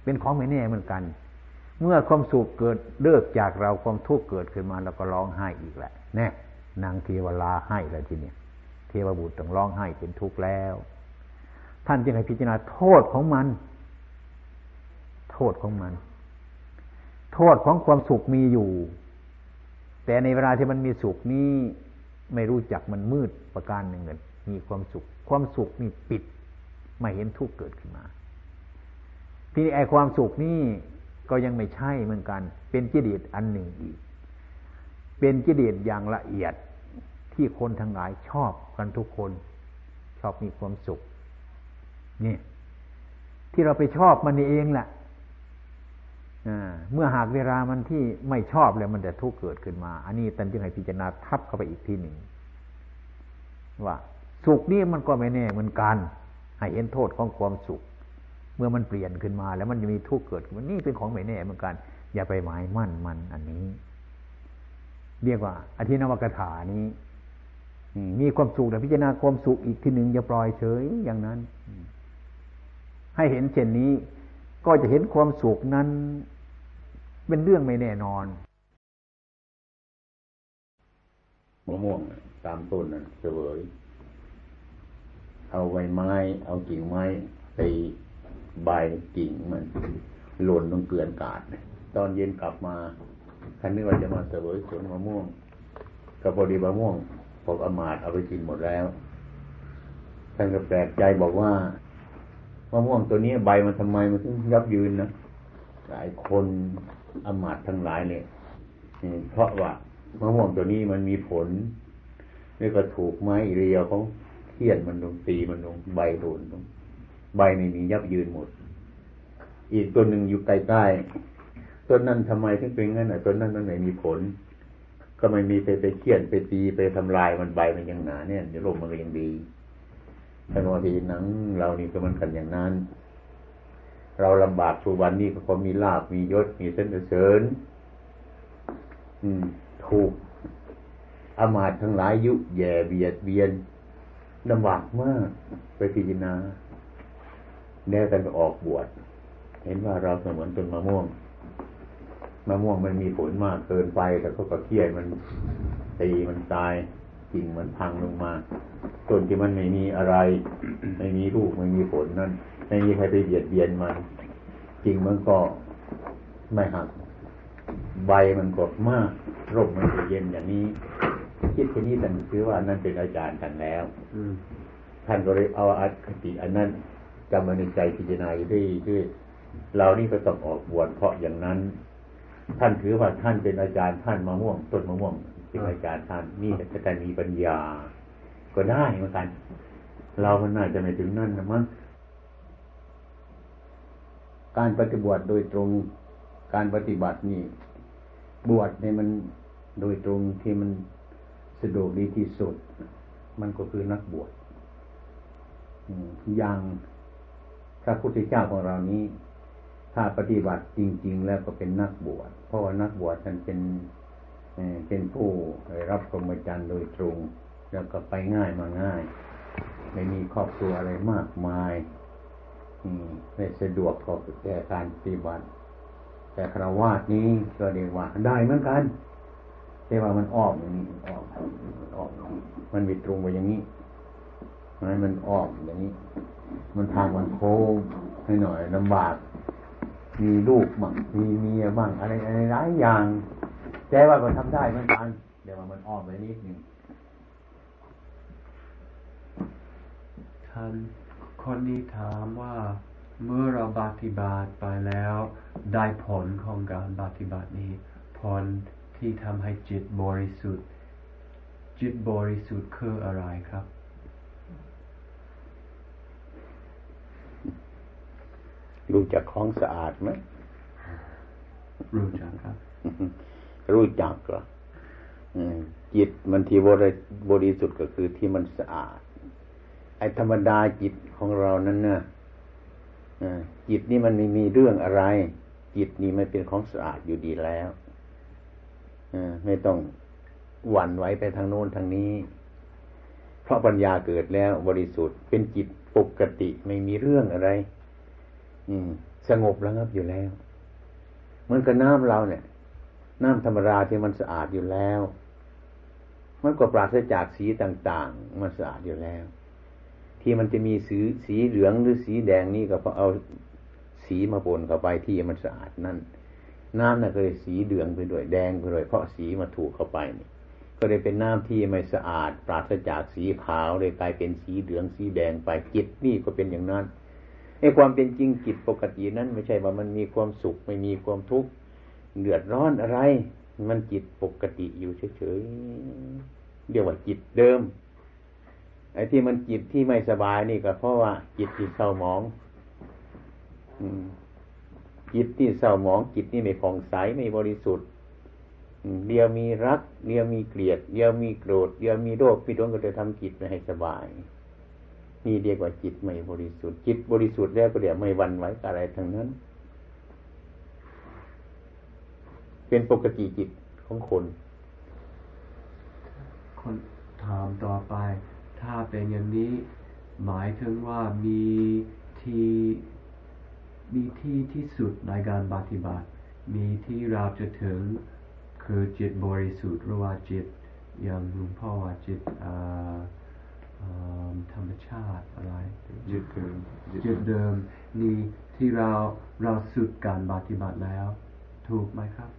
เป็นของไม่แน่เหมือนกัน เมื่อความสุขเกิดเลิกจากเราความทุกข์เกิดขึ้นมาเราก็ร้องไห้อีกแหละแน่นางเทวลาให้แล้วทีเนี้ยเทวบุตรต้องร้องไห้เป็นทุกข์แล้ว ท่านจึงให้พิจารณาโทษของมัน โทษของมัน โทษของความสุขมีอยู่ แต่ในเวลาที่มันมีสุขนี้ ไม่รู้จักมันมืดประการหนึ่งเงินมีความสุข ความสุขนี่ปิด ไม่เห็นทุกข์เกิดขึ้นมา ที่ไอความสุขนี่ก็ยังไม่ใช่เหมือนกัน เป็นกิเลสอันหนึ่งอีก เป็นกิเลสอย่างละเอียดที่คนทั้งหลายชอบกันทุกคน ชอบมีความสุขนี่ที่เราไปชอบมันเองแหละ เมื่อหากเวลามันที่ไม่ชอบแล้วมันจะทุกข์เกิดขึ้นมา อันนี้ตันจึงให้พิจารณาทับเข้าไปอีกทีหนึ่งว่าสุขนี่มันก็ไม่แน่เหมือนกันให้เห็นโทษของความสุข เมื่อมันเปลี่ยนขึ้นมา แล้วมันจะมีทุกข์เกิดขึ้นนี่เป็นของไม่แน่เหมือนกัน อย่าไปหมายมั่นมันอันนี้ เรียกว่าอธินวกถานี้มีความสุขแต่พิจารณาความสุขอีกทีหนึ่งอย่าปล่อยเฉยอย่างนั้น ให้เห็นเช่นนี้ ก็จะเห็นความสุขนั้น เป็นเรื่องไม่แน่นอนมะม่วงตามต้นนั้นเสวย เอาใบไม้ เอากิ่งไม้ไปใบกิ่งมันหล่นลงเกลื่อนกาดตอนเย็นกลับมาท่านนึกว่าจะมาเสวยสวนมะม่วงก็พอดีมะม่วงพวกอมาตเอาไปกินหมดแล้วท่านก็แปลกใจบอกว่ามะม่วงตัวนี้ใบมันทำไมมันถึงยับยืนนะ หลายคนอมาตทั้งหลายเนี่ยเพราะว่ามะม่วงตัวนี้มันมีผลนี่ก็ถูกไม้เรียวเขาเทียนมันลงตีมันลงใบโดนลงใบไม่มียับยืนหมด อีกตัวหนึ่งอยู่ใกล้ๆต้นนั้นทำไมถึงเป็นงั้นอะต้นนั้นมันไม่มีผล ก็ไม่มีไปไปเคี่ยนไปตีไปทำลายมันใบมันยังหนาเนี่ยเดี๋ยวลมมันก็ยังดีแต่บางทีหนังเรานี่ก็มันกันอย่างนั้น เราลำบากทุกวันนี้ก็มีลาบมียศมีเส้นเสริญถูกอามาตทั้งหลายยุแย่เบียดเบียนลำบากมากไปพิจารณาแน่กันออกบวชเห็นว่าเราเสมือนต้นมะม่วงมะม่วงมันมีผลมากเกินไปแต่ก็กระเคียนมันตีมันตายกิ่งมันพังลงมาต้นที่มันไม่มีอะไร ไม่มีลูกไม่มีผลนั่น ไม่มีใครไปเบียดเบียนมันจริงมันก็ไม่หักใบมันกดมากร่มมันจะเย็นอย่างนี้ คิดแค่นี้ท่านคือว่านั่นเป็นอาจารย์ท่านแล้วท่านก็เลยเอาอัคติอันนั้นจำมาในใจพิจารณาอยู่ด้วยด้วยเรานี่ก็ต้องออกบวชเพราะอย่างนั้น ท่านถือว่าท่านเป็นอาจารย์ท่านมะม่วงต้นมะม่วงเป็นอาจารย์ท่านนี่แต่ท่านมีปัญญา ก็ได้เหมือนกัน เรามันน่าจะไม่ถึงนั่นนะมั้ง การปฏิบัติโดยตรงการปฏิบัตินี่บวชเนี่ยมันโดยตรงที่มันสะดวกดีที่สุด มันก็คือนักบวชอย่างพระพุทธเจ้าของเรานี้ ถ้าปฏิบัติจริง ๆ แล้วก็เป็นนักบวชเพราะว่านักบวชท่านเป็นเป็นผู้รับพรหมจรรย์โดยตรง แล้วก็ไปง่ายมาง่าย ไม่มีครอบครัวอะไรมากมาย ไม่สะดวกพอแก่การปฏิบัติแต่คราวาสนี้ก็เรียกว่าได้เหมือนกันแรีว่ามันออกอย่างนี้ออกออกมันวิตรงไปอย่างนี้ให้มันออกอย่างนี้ มันทางมันโค้งให้หน่อยลำบาก มีลูกบ้างมีเมียบ้างอะไรอะไรหลายอย่างแต่ว่าก็ทำได้เหมือนกันเดี๋ยวมันออมไปนิดหนึ่งท่าน คนนี้ถามว่าเมื่อเราปฏิบัติไปแล้ว ได้ผลของการปฏิบัตินี้ ผลที่ทำให้จิตบริสุทธิ์ จิตบริสุทธิ์คืออะไรครับ รู้จักของสะอาดไหมรู้จักครับ รู้จักเหรอจิตมันที่บริบริสุทธิ์ก็คือที่มันสะอาด ไอ้ธรรมดาจิตของเรานั้นเนี่ยจิตนี่มันไม่มีเรื่องอะไร จิตนี่มันเป็นของสะอาดอยู่ดีแล้วไม่ต้องหวั่นไหวไปทางโน้นทางนี้ เพราะปัญญาเกิดแล้วบริสุทธิ์เป็นจิตปกติไม่มีเรื่องอะไร อืม สงบระงับอยู่แล้ว เหมือนกับน้ำเราเนี่ย น้ำธรรมดาที่มันสะอาดอยู่แล้ว มันก็ปราศจากสีต่าง ๆ มันสะอาดอยู่แล้ว ที่มันจะมีสีสีเหลืองหรือสีแดงนี่ก็เพราะเอาสีมาปนเข้าไปที่มันสะอาดนั่นน้ำน่ะก็เลยสีเหลืองไปด้วยแดงไปด้วยเพราะสีมาถูกเข้าไปนี่ก็เลยเป็นน้ำที่ไม่สะอาด ปราศจากสีขาวเลยกลายเป็นสีเหลืองสีแดงไปจิตนี่ก็เป็นอย่างนั้นไอ้ความเป็นจริงจิตปกตินั้นไม่ใช่ว่ามันมีความสุขไม่มีความทุกข์เดือดร้อนอะไร มันจิตปกติอยู่เฉยๆเรียกว่าจิตเดิม ไอ้ที่มันจิตที่ไม่สบายนี่ก็เพราะว่า จิตจิตเศร้าหมอง อืม จิตที่เศร้าหมอง จิตนี่ไม่ผ่องใสไม่บริสุทธิ์เดียวมีรัก เดียวมีเกลียด เดียวมีโกรธ เดียวมีโรคพี่ดวงก็จะทำจิตไม่ให้สบาย นี่เรียกว่าจิตไม่บริสุทธิ์ จิตบริสุทธิ์แล้วก็เดี๋ยวไม่วันไหวกับอะไรทั้งนั้น เป็นปกติจิตของคน คนถามต่อไป ถ้าเป็นอย่างนี้ หมายถึงว่ามีที่มีที่ที่สุดในการปฏิบัติ มีที่เราจะถึงคือจิตบริสุทธิ์หรือว่าจิตอย่างหลวงพ่อว่าจิตธรรมชาติอะไรจิตเดิมจิตเดิมนี่ที่เราเราสุดการปฏิบัติแล้ว ถูกไหมครับ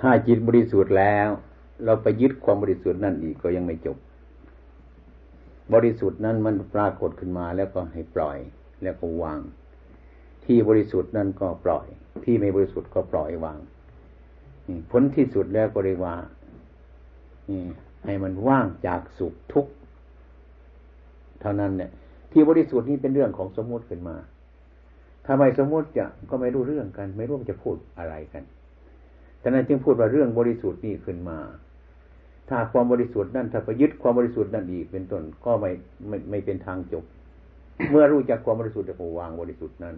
ถ้าจิตบริสุทธิ์แล้ว เราไปยึดความบริสุทธิ์นั่นอีกก็ยังไม่จบ บริสุทธิ์นั้นมันปรากฏขึ้นมาแล้วก็ให้ปล่อย แล้วก็วาง ที่บริสุทธิ์นั้นก็ปล่อย ที่ไม่บริสุทธิ์ก็ปล่อยวางผลที่สุดแล้วก็เรียกว่าให้มันว่างจากสุขทุกข์เท่านั้นเนี่ย ที่บริสุทธิ์นี่เป็นเรื่องของสมมติขึ้นมาถ้าไม่สมมติจะก็ไม่รู้เรื่องกัน ไม่รู้จะพูดอะไรกันฉะนั้นจึงพูดว่าเรื่องบริสุทธิ์นี่ขึ้นมา ถ้าความบริสุทธิ์นั่นถ้าไปยึดความบริสุทธิ์นั่นอีกเป็นต้นก็ไม่ไม่ไม่เป็นทางจบ เมื่อรู้จักความบริสุทธิ์จะวางบริสุทธิ์นั้น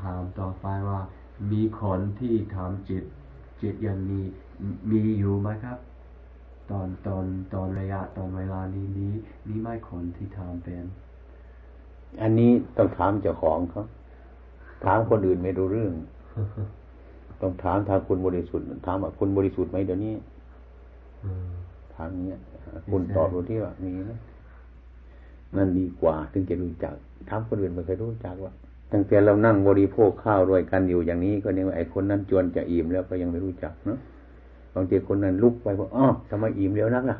ถามต่อไปว่า มีคนที่ทำจิต จิตอย่างนี้มีอยู่ไหมครับ ตอนตอนตอนระยะตอนเวลานี้มีมีไหมคนที่ทำเป็น อันนี้ต้องถามเจ้าของเขาถามคนอื่นไม่รู้เรื่อง ต้องถามทางคุณบริสุทธิ์ถามว่าคุณบริสุทธิ์ไหมเดี๋ยวนี้ถามเนี้ยคุณตอบดูที่ว่ามีไหมนั่นดีกว่าถึงจะรู้จักถามคนอื่นไม่เคยรู้จักว่าตั้งแต่เรานั่งบริโภคข้าวด้วยกันอยู่อย่างนี้ก็เนี่ยไอ้คนนั้นจวนจะอิ่มแล้วก็ยังไม่รู้จักเนาะบางทีคนนั้นลุกไปว่าอ๋อทำไมอิ่มแล้วนักล่ะ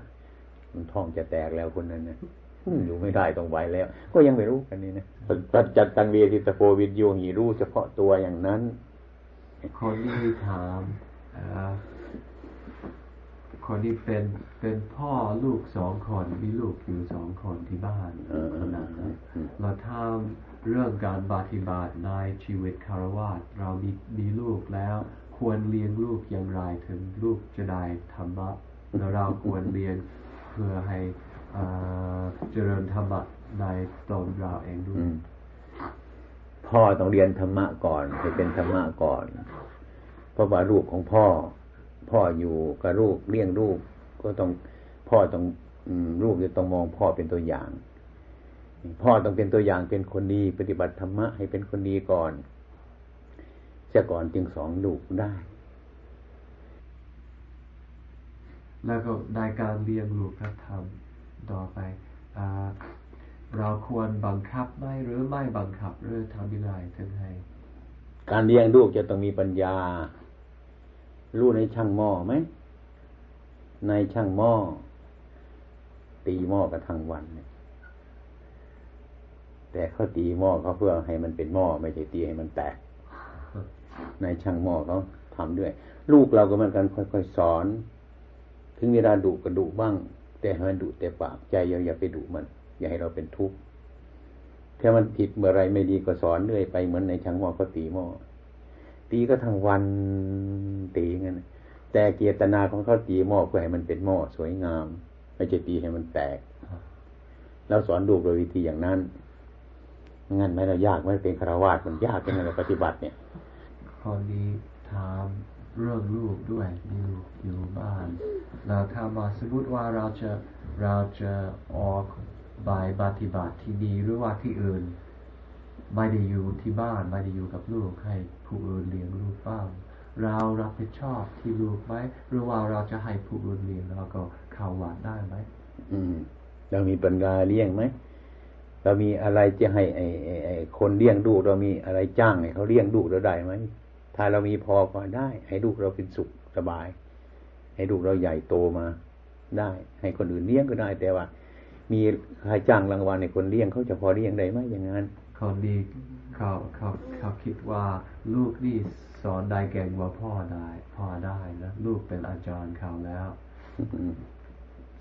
มันท้องจะแตกแล้วคนนั้นเนี่ยอยู่ไม่ได้ต้องไหวแล้ว ก็ยังไม่รู้กันนี่นะปัจจัดตังเวทิตโฟวิญโยหีรู้เฉพาะตัวอย่างนั้น คนที่ถามคนที่เป็นเป็นพ่อลูกสองคนมีลูกอยู่สองคนที่บ้านขนาดนั้นเราทำเรื่องการปฏิบัติในชีวิตคารวะเรามีมีลูกแล้ว ควรเลี้ยงลูกอย่างไรถึงลูกจะได้ธรรมะแล้วเราควรเรียนเพื่อให้เจริญธรรมะในตนเราเองด้วย พ่อต้องเรียนธรรมะก่อนให้เป็นธรรมะก่อน เพราะว่าลูกของพ่อ พ่ออยู่กับลูกเลี้ยงลูกก็ต้องพ่อต้องลูกจะต้องมองพ่อเป็นตัวอย่าง พ่อต้องเป็นตัวอย่างเป็นคนดี ปฏิบัติธรรมะให้เป็นคนดีก่อนจะก่อนจึงสองลูกได้ แล้วก็ได้การเลี้ยงลูกพระธรรมต่อไป เราควรบังคับไม่หรือไม่บังคับหรือทำยังไงถึงให้ การเลี้ยงลูกจะต้องมีปัญญา รู้ในช่างหม้อไหม ในช่างหม้อ ตีหม้อกันทั้งวันเนี่ยแต่เขาตีหม้อเขาเพื่อให้มันเป็นหม้อไม่ใช่ตีให้มันแตก ในช่างหม้อเขาทำด้วย ลูกเราก็เหมือนกันค่อยๆสอน ถึงเวลาดุก็ดุบ้าง แต่ให้มันดุแต่ปากใจอย่าอย่าไปดุมัน อย่าให้เราเป็นทุกข์ถ้ามันผิดเมื่อไรไม่ดีก็สอนเรื่อยไปเหมือนในช่างหม้อก็ตีหม้อตีก็ทั้งวันตีงั้นแต่เจตนาของเขาตีหม้อเพื่อให้มันเป็นหม้อสวยงามไม่ใช่ตีให้มันแตกเราสอนลูกโดยวิธีอย่างนั้นงั้นไหมเรายากไม่เป็นคารวาสมันยากยังไงเราปฏิบัติเนี่ยพอดีถามเรื่องลูกด้วยอยู่อยู่บ้านเราถามาสมมติว่าเราจะเราจะออก บายปฏิบัติที่ดีหรือว่าที่อื่นไม่ได้อยู่ที่บ้านไม่ได้อยู่กับลูกให้ผู้อื่นเลี้ยงลูกบ้างเรารับผิดชอบที่ลูกไหมหรือว่าเราจะให้ผู้อื่นเลี้ยงแล้วก็เข้าวัดได้ไหมอืม เรามีปัญญาเลี้ยงไหมเรามีอะไรจะให้ไอ้ไอ้คนเลี้ยงดูเรามีอะไรจ้างให้เขาเลี้ยงดูเราได้ไหมถ้าเรามีพอก็ได้ ให้ลูกเราเป็นสุขสบาย ให้ลูกเราใหญ่โตมาได้ ให้คนอื่นเลี้ยงก็ได้แต่ว่า มีใครจ้างรางวัลในคนเลี้ยงเขาจะพอเลี้ยงได้ไหมอย่างนั้นคนดีเขาเขาเขาคิดว่าลูกนี่สอนได้แก่งว่าพ่อได้พ่อได้นะลูกเป็นอาจารย์เขาแล้ว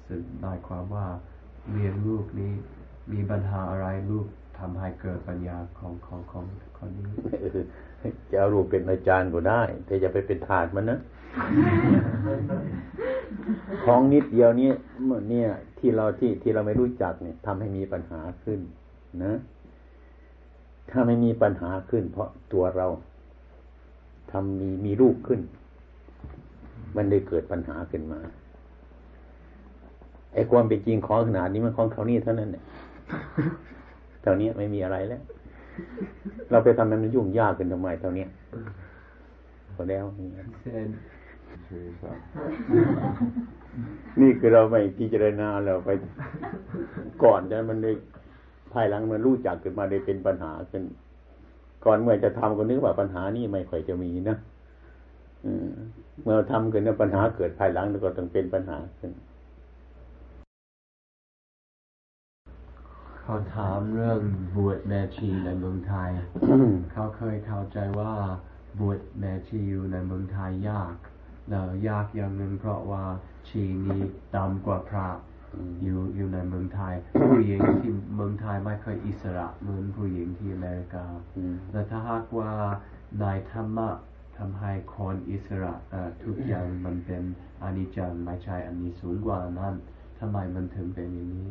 ซึ่งได้ความว่าเรียนลูกนี้มีปัญหาอะไรลูกทำให้เกิดปัญญาของของของคนนี้จะเอาลูกเป็นอาจารย์ก็ได้ แต่จะไปเป็นทาสมันนะ ของนิดเดียวนี้เนี่ย ที่เราที่ที่เราไม่รู้จักเนี่ยทำให้มีปัญหาขึ้น นะ ถ้าไม่มีปัญหาขึ้น เพราะตัวเราทำมีมีลูกขึ้น มันได้เกิดปัญหาขึ้นมาไอ้ความเป็นจริงของขนาดนี้มันของเขานี่เท่านั้นเนี่ยเท่านี้ไม่มีอะไรแล้ว เราไปทำมันยุ่งยากขึ้นทำไมเท่านี้พอแล้ว นี่คือเราไม่พิจารณาเราไปก่อนจะมันเลยภายหลังมันรู้จักขึ้นมาได้เป็นปัญหาขึ้นก่อนเมื่อจะทำก็นึกว่าปัญหานี่ไม่ค่อยจะมีนะเมื่อทำเกิดปัญหาเกิดภายหลังแล้วก็ต้องเป็นปัญหาขึ้นเขาถามเรื่องบวชแม่ชีในเมืองไทย เขาเคยเข้าใจว่าบวชแม่ชีอยู่ในเมืองไทยยากแล้ว ยากอย่างหนึ่งเพราะว่าชีนี้ต่ำกว่าพระอยู่อยู่ในเมืองไทย ผู้หญิงที่เมืองไทยไม่เคยอิสระเหมือนผู้หญิงที่อเมริกาแต่ถ้าหากว่าในธรรมะทำให้คนอิสระทุกอย่างมันเป็นอนิจจังไม่ใช่อันนี้สูงกว่านั้นทำไมมันถึงเป็นอย่างนี้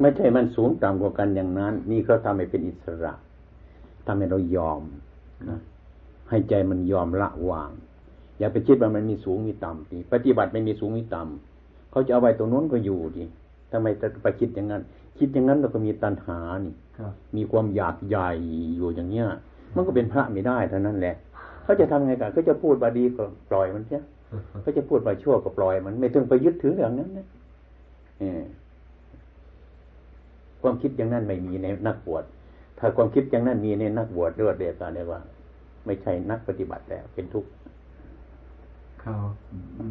ไม่ใช่มันสูงต่ำกว่ากันอย่างนั้น นี่เขาทำให้เป็นอิสระทำให้เรายอมนะ ให้ใจมันยอมละวาง อย่าไปคิดว่ามันมีสูงมีต่ำดีปฏิบัติไม่มีสูงมีต่ำเขาจะเอาไว้ตรงนู้นก็อยู่ดีทำไมจะไปคิดอย่างนั้น คิดอย่างนั้นเราก็มีตัณหานี่มีความอยากใหญ่อยู่อย่างเนี้ยมันก็เป็นพระไม่ได้เท่านั้นแหละเขาจะทำไงกันเขาจะพูดบาดีก็ปล่อยมันเสียเขาจะพูดบาชั่วก็ปล่อยมันไม่ต้องไปยึดถืออย่างนั้นนะความคิดอย่างนั้นไม่มีในนักบวชถ้าความคิดอย่างนั้นมีในนักบวชเลือดเดียกันเลยว่า ไม่ใช่นักปฏิบัติแล้วเป็นทุกข์เขา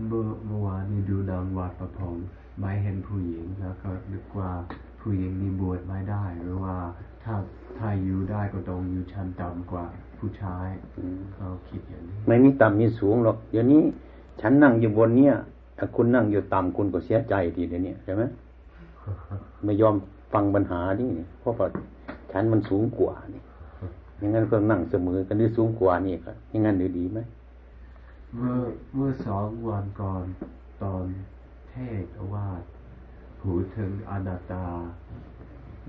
เมื่อเมื่อวานนี้ดูดังวัดประพงไม่เห็นผู้หญิงแล้วก็นึกว่าผู้หญิงนี่บวชไม่ได้ หรือว่าถ้าถ้าอยู่ได้ก็ต้องอยู่ชั้นต่ำกว่าผู้ชายเขาคิดอย่างนี้ ไม่มีต่ำมีสูงหรอกเดี๋ยวนี้ฉันนั่งอยู่บนเนี้ยถ้าคุณนั่งอยู่ต่ำคุณก็เสียใจทีเดียวนี้ใช่ไหมไม่ยอมฟังปัญหานี่เพราะว่าฉันมันสูงกว่านี่ อย่างนั้นก็นั่งเสมอกันนี่สูงกว่านี่ครับอย่างนั้นดูดีไหมเมื่อเมื่อสองวันก่อนตอนเทศว่าพูดถึงอนัตตา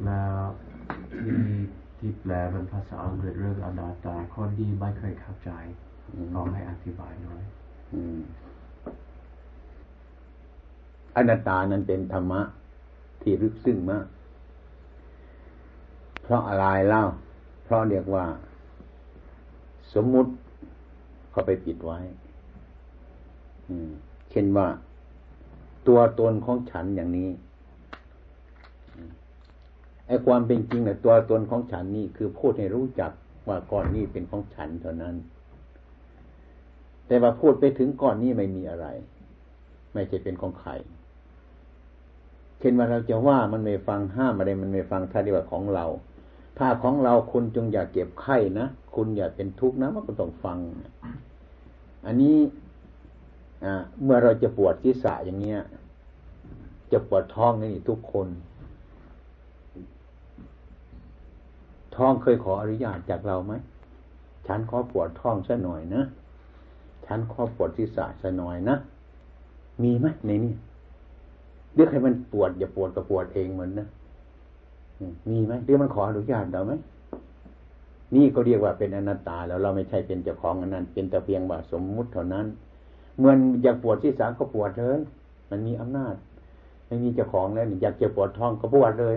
แล้วที่ที่แปลเป็นภาษาอังกฤษเรื่องอนัตตา คนดีไม่เคยเข้าใจลองให้อธิบายหน่อยอนัตตานั้นเป็นธรรมะ ที่ลึกซึ้งมาก เพราะอะไรเล่า เพราะเรียกว่า สมมุติเขาไปปิดไว้เช่นว่าตัวตนของฉันอย่างนี้ไอ้ความเป็นจริงเนี่ยตัวตนของฉันนี่คือพูดให้รู้จักว่าก่อนนี้เป็นของฉันเท่านั้น แต่ว่าพูดไปถึงก่อนนี้ไม่มีอะไร ไม่ใช่เป็นของใครเช่นว่าเราจะว่ามันไม่ฟังห้ามอะไรมันไม่ฟังถ้าเรียกว่าของเรา ถ้าของเราคุณจงอย่าเก็บไข้นะ คุณอย่าเป็นทุกข์นะมันก็ต้องฟัง อันนี้เมื่อเราจะปวดศีรษะอย่างเงี้ย จะปวดท้องนี่ทุกคน ท้องเคยขออนุญาตจากเราไหมฉันขอปวดท้องซะหน่อยนะฉันขอปวดศีรษะซะหน่อยนะมีไหมในนี้เรียกให้มันปวดอย่าปวดก็ปวดเองเหมือนนะ มีไหมเรียกมันขออนุญาตเราไหมนี่ก็เรียกว่าเป็นอนัตตา แล้วเราไม่ใช่เป็นเจ้าของอันนั้น เป็นแต่เพียงว่าสมมุติเท่านั้นเมื่ออยากปวดที่สามก็ปวดเลยมันมีอำนาจ ไม่มีเจ้าของแล้วอยากจะปวดท้องก็ปวดเลย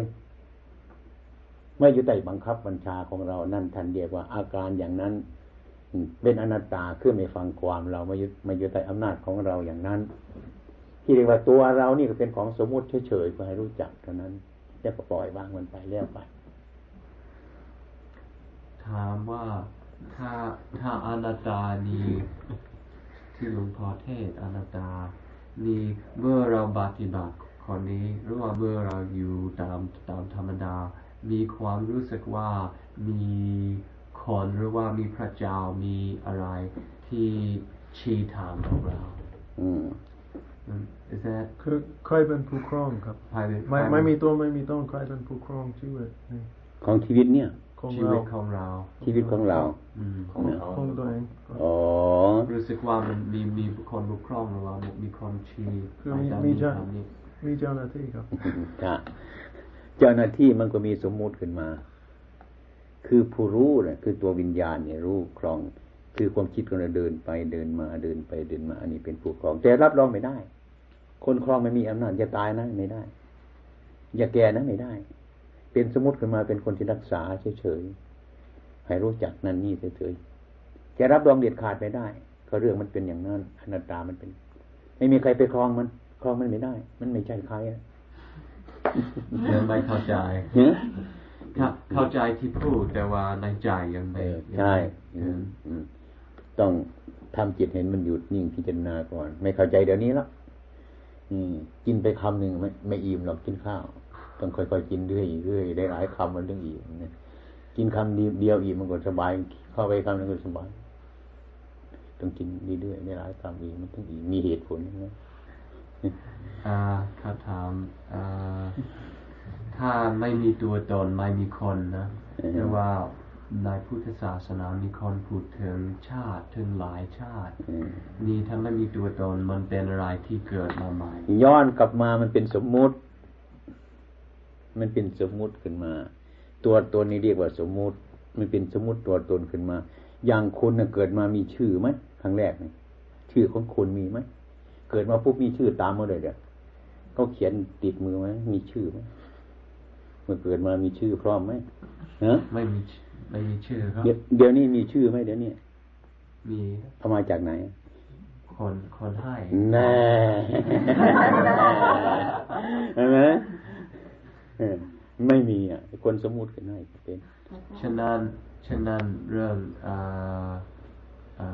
ไม่อยู่ใต้บังคับบัญชาของเรานั่นทันเรียกว่าอาการอย่างนั้นเป็นอนัตตาคือไม่ฟังความเราไม่ยึดไม่อยู่ใต้อำนาจของเราอย่างนั้น ที่เรียกว่าตัวเรานี่ก็เป็นของสมมุติเฉยๆเพื่อให้รู้จักเท่านั้น แล้วก็ปล่อยวางมันไปแล้วไป ถามว่าถ้าถ้าอนัตตานี้ที่หลวงพ่อเทศอนัตตานี้เมื่อเราปฏิบัติคนนี้หรือว่าเมื่อเราอยู่ตามตามธรรมดา มีความรู้สึกว่ามีคนหรือว่ามีพระเจ้ามีอะไรที่ชี้ทางของเรา อืม Is that คือใครเป็นผู้ครองครับใครเป็นไม่ไม่มีตัวไม่มีต้นใครเป็นผู้ครองชีวิตนี่ของชีวิตเนี่ยของชีเราวิตของเรา ชีวิตของเราอืมของของตัวเองอ๋อรู้สึกว่ามันมีมีคนปกครองหรือว่ามีคนชี้คือไปมีตามมีนี้เจ้าตามนี้มีเจ้าหน้าที่ครับครับเจ้าหน้าที่มันก็มีสมมุติขึ้นมา คือผู้รู้เนี่ยคือตัววิญญาณเนี่ยรู้ครอง คือความคิดของเราเดินไปเดินมาเดินไปเดินมา อันนี้เป็นผู้ครองแต่รับรองไม่ได้ คนครองไม่มีอำนาจจะตายนะไม่ได้ อย่าแก่นะไม่ได้ เป็นสมมติขึ้นมาเป็นคนที่รักษาเฉยๆให้รู้จักนั่นนี่เฉยๆจะรับรองเด็ดขาดไม่ได้ก็เรื่องมันเป็นอย่างนั้นอนัตตามันเป็น ไม่มีใครไปครองมัน ครองมันไม่ได้ มันไม่ใช่ใครอะยังไม่เข้าใจเนี่ยเข้าเข้าใจที่พูดแต่ว่าในใจยังเอไม่อใช่เออือมอืมต้องทำจิตเห็นมันหยุดนิ่งพิจารณาก่อน ไม่เข้าใจเดี๋ยวนี้ละ อืม กินไปคำหนึ่งไม่ไม่อิ่มหรอกกินข้าว ต้องค่อยๆกินเรื่อยๆเรื่อยได้หลายคำมันเรื่องอิ่มเนี่ยกินคำเดียวอิ่มมันก็สบาย เข้าไปคำนึงก็สบายต้องกินเรื่อยๆได้หลายคำอิ่มมันต้องอิ่มมีเหตุผลนะอ่าเขาถามอ่าถ้าไม่มีตัวตนไม่มีคนนะหรือว่า ในพุทธศาสนามีคนพูดถึงชาติถึงหลายชาติอืมนี่ถ้าไม่มีตัวตนมันเป็นอะไรที่เกิดมาใหม่ย้อนกลับมามันเป็นสมมุติ มันเป็นสมมุติขึ้นมา ตัวตนนี้เรียกว่าสมมุติ มันเป็นสมมุติตัวตนขึ้นมา อย่างคุณน่ะเกิดมามีชื่อไหมครั้งแรกนี่ชื่อของคุณมีไหมเกิดมาปุ๊บมีชื่อตามมาเลยเดี๋ยวเขาเขียนติดมือไหมมีชื่อไหมเมื่อเกิดมามีชื่อพร้อมไหมฮะไม่มี ไม่มีชื่อครับเดี๋ยวเดี๋ยวนี้มีชื่อไหมเดี๋ยวนี้มีเอามาจากไหน คนคนให้แน่เห็นไหมเออไม่มีอะ คนสมมุติกันให้เป็นฉะนั้นฉะนั้นเรื่องอ่าอ่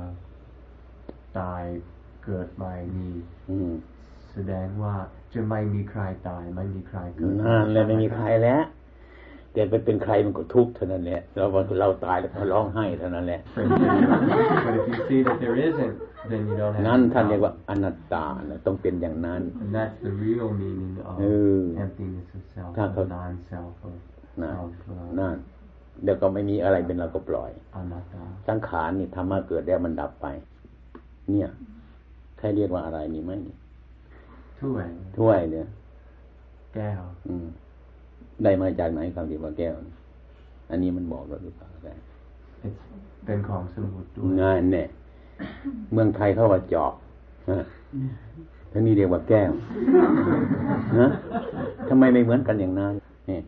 าตายเกิดใหม่นี่อืมแสดงว่าจะไม่มีใครตาย ไม่มีใครเกิดนั่นแหละไม่มีใครแล้ว แต่ไปเป็นใครมันก็ทุกข์เท่านั้นแหละเราเราตายแล้วก็ร้องไห้เท่านั้นแหละ But if you see that there isn't then you don't have นั่น to ท่านเรียก count. ว่าอนัตตานะต้องเป็นอย่างนั้น and that's the real meaning of เออ emptiness of self ถ้าเขา of non-self of นั่น of uh, นั่นเดี๋ยวก็ไม่มีอะไรเป็นเราก็ปล่อย anatta สังขารนี่ธรรมะเกิดแล้วมันดับไป เนี่ยใครเรียกว่าอะไรมีไหมนี่ถ้วยถ้วยเนี่ยแก้วอืม ได้มาจากไหนคำที่ว่าแก้วนี่อันนี้มันบอกเราหรือเปล่าได้ It's เป็นของสมุดด้วยงานเนี่ย เมืองไทยเขาว่าจอบฮะท่างนี้เรียกว่าแก้วนะทำไมไม่เหมือนกันอย่างนั้นเนี่ย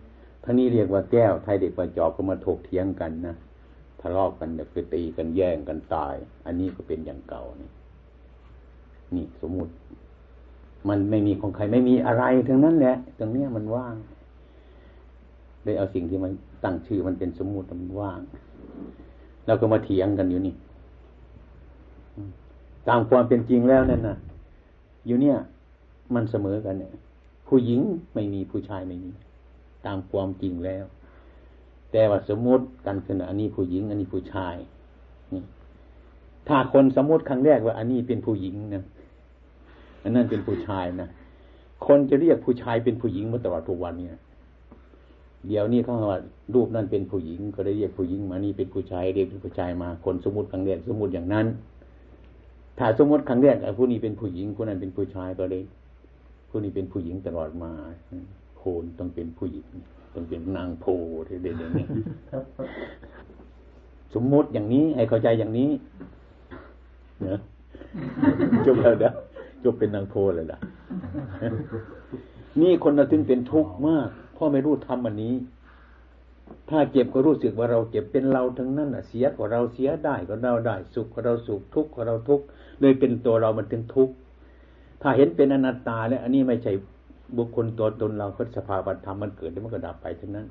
ท่างนี้เรียกว่าแก้ว ไทยเด็กว่าจอบก็มาถกเถียงกันนะทะเลาะกันเดี๋ยวไปตีกันแย่งกันตาย อันนี้ก็เป็นอย่างเก่านี่นี่สมมุติ มันไม่มีของใครไม่มีอะไรทั้งนั้นแหละตรงเนี้ยมันว่าง เลยเอาสิ่งที่มันตั้งชื่อมันเป็นสมมุติมันว่างเราก็มาเถียงกันอยู่นี่ ตามความเป็นจริงแล้วนั่นนะอยู่เนี่ย มันเสมอกันเนี่ย ผู้หญิงไม่มีผู้ชายไม่มี ตามความจริงแล้ว แต่ว่าสมมติกันขณะนี้ผู้หญิง อันนี้ผู้ชายนี่ถ้าคนสมมติครั้งแรกว่า อันนี้เป็นผู้หญิงนะอันนั้นเป็นผู้ชายนะคนจะเรียกผู้ชายเป็นผู้หญิงมาตลอดทุกวันเนี่ย เดี๋ยวนี้เขาว่ารูปนั้นเป็นผู้หญิง ก็ได้เรียกผู้หญิงมานี่เป็นผู้ชายเรียกเป็นผู้ชายมา คนสมมติครั้งแรกสมมติอย่างนั้น ถ้าสมมติครั้งแรกผู้นี้เป็นผู้หญิงคนนั้นเป็นผู้ชายก็เลยผู้นี้เป็นผู้หญิงตลอดมาโคนต้องเป็นผู้หญิงต้องเป็นนางโพที่เด่นอย่างนี้สมมติอย่างนี้ให้เข้าใจอย่างนี้เนอะจบแล้วเด้อจบเป็นนางโพเลยล่ะ นี่คนเราถึงเป็นทุกข์มาก พราะไม่รู้ทำอันนี้ ถ้าเจ็บก็รู้สึกว่าเราเจ็บเป็นเราทั้งนั้นอะเสียก็เราเสียได้ก็เราได้ สุขก็เราสุขทุกข์ก็เราทุกข์เลยเป็นตัวเรามันถึงทุกข์ถ้าเห็นเป็นอนัตตาแล้ว อันนี้ไม่ใช่บุคคลตัวตนเราคือสภาวธรรมมันเกิดแล้วมันก็ดับไปทั้งนั้น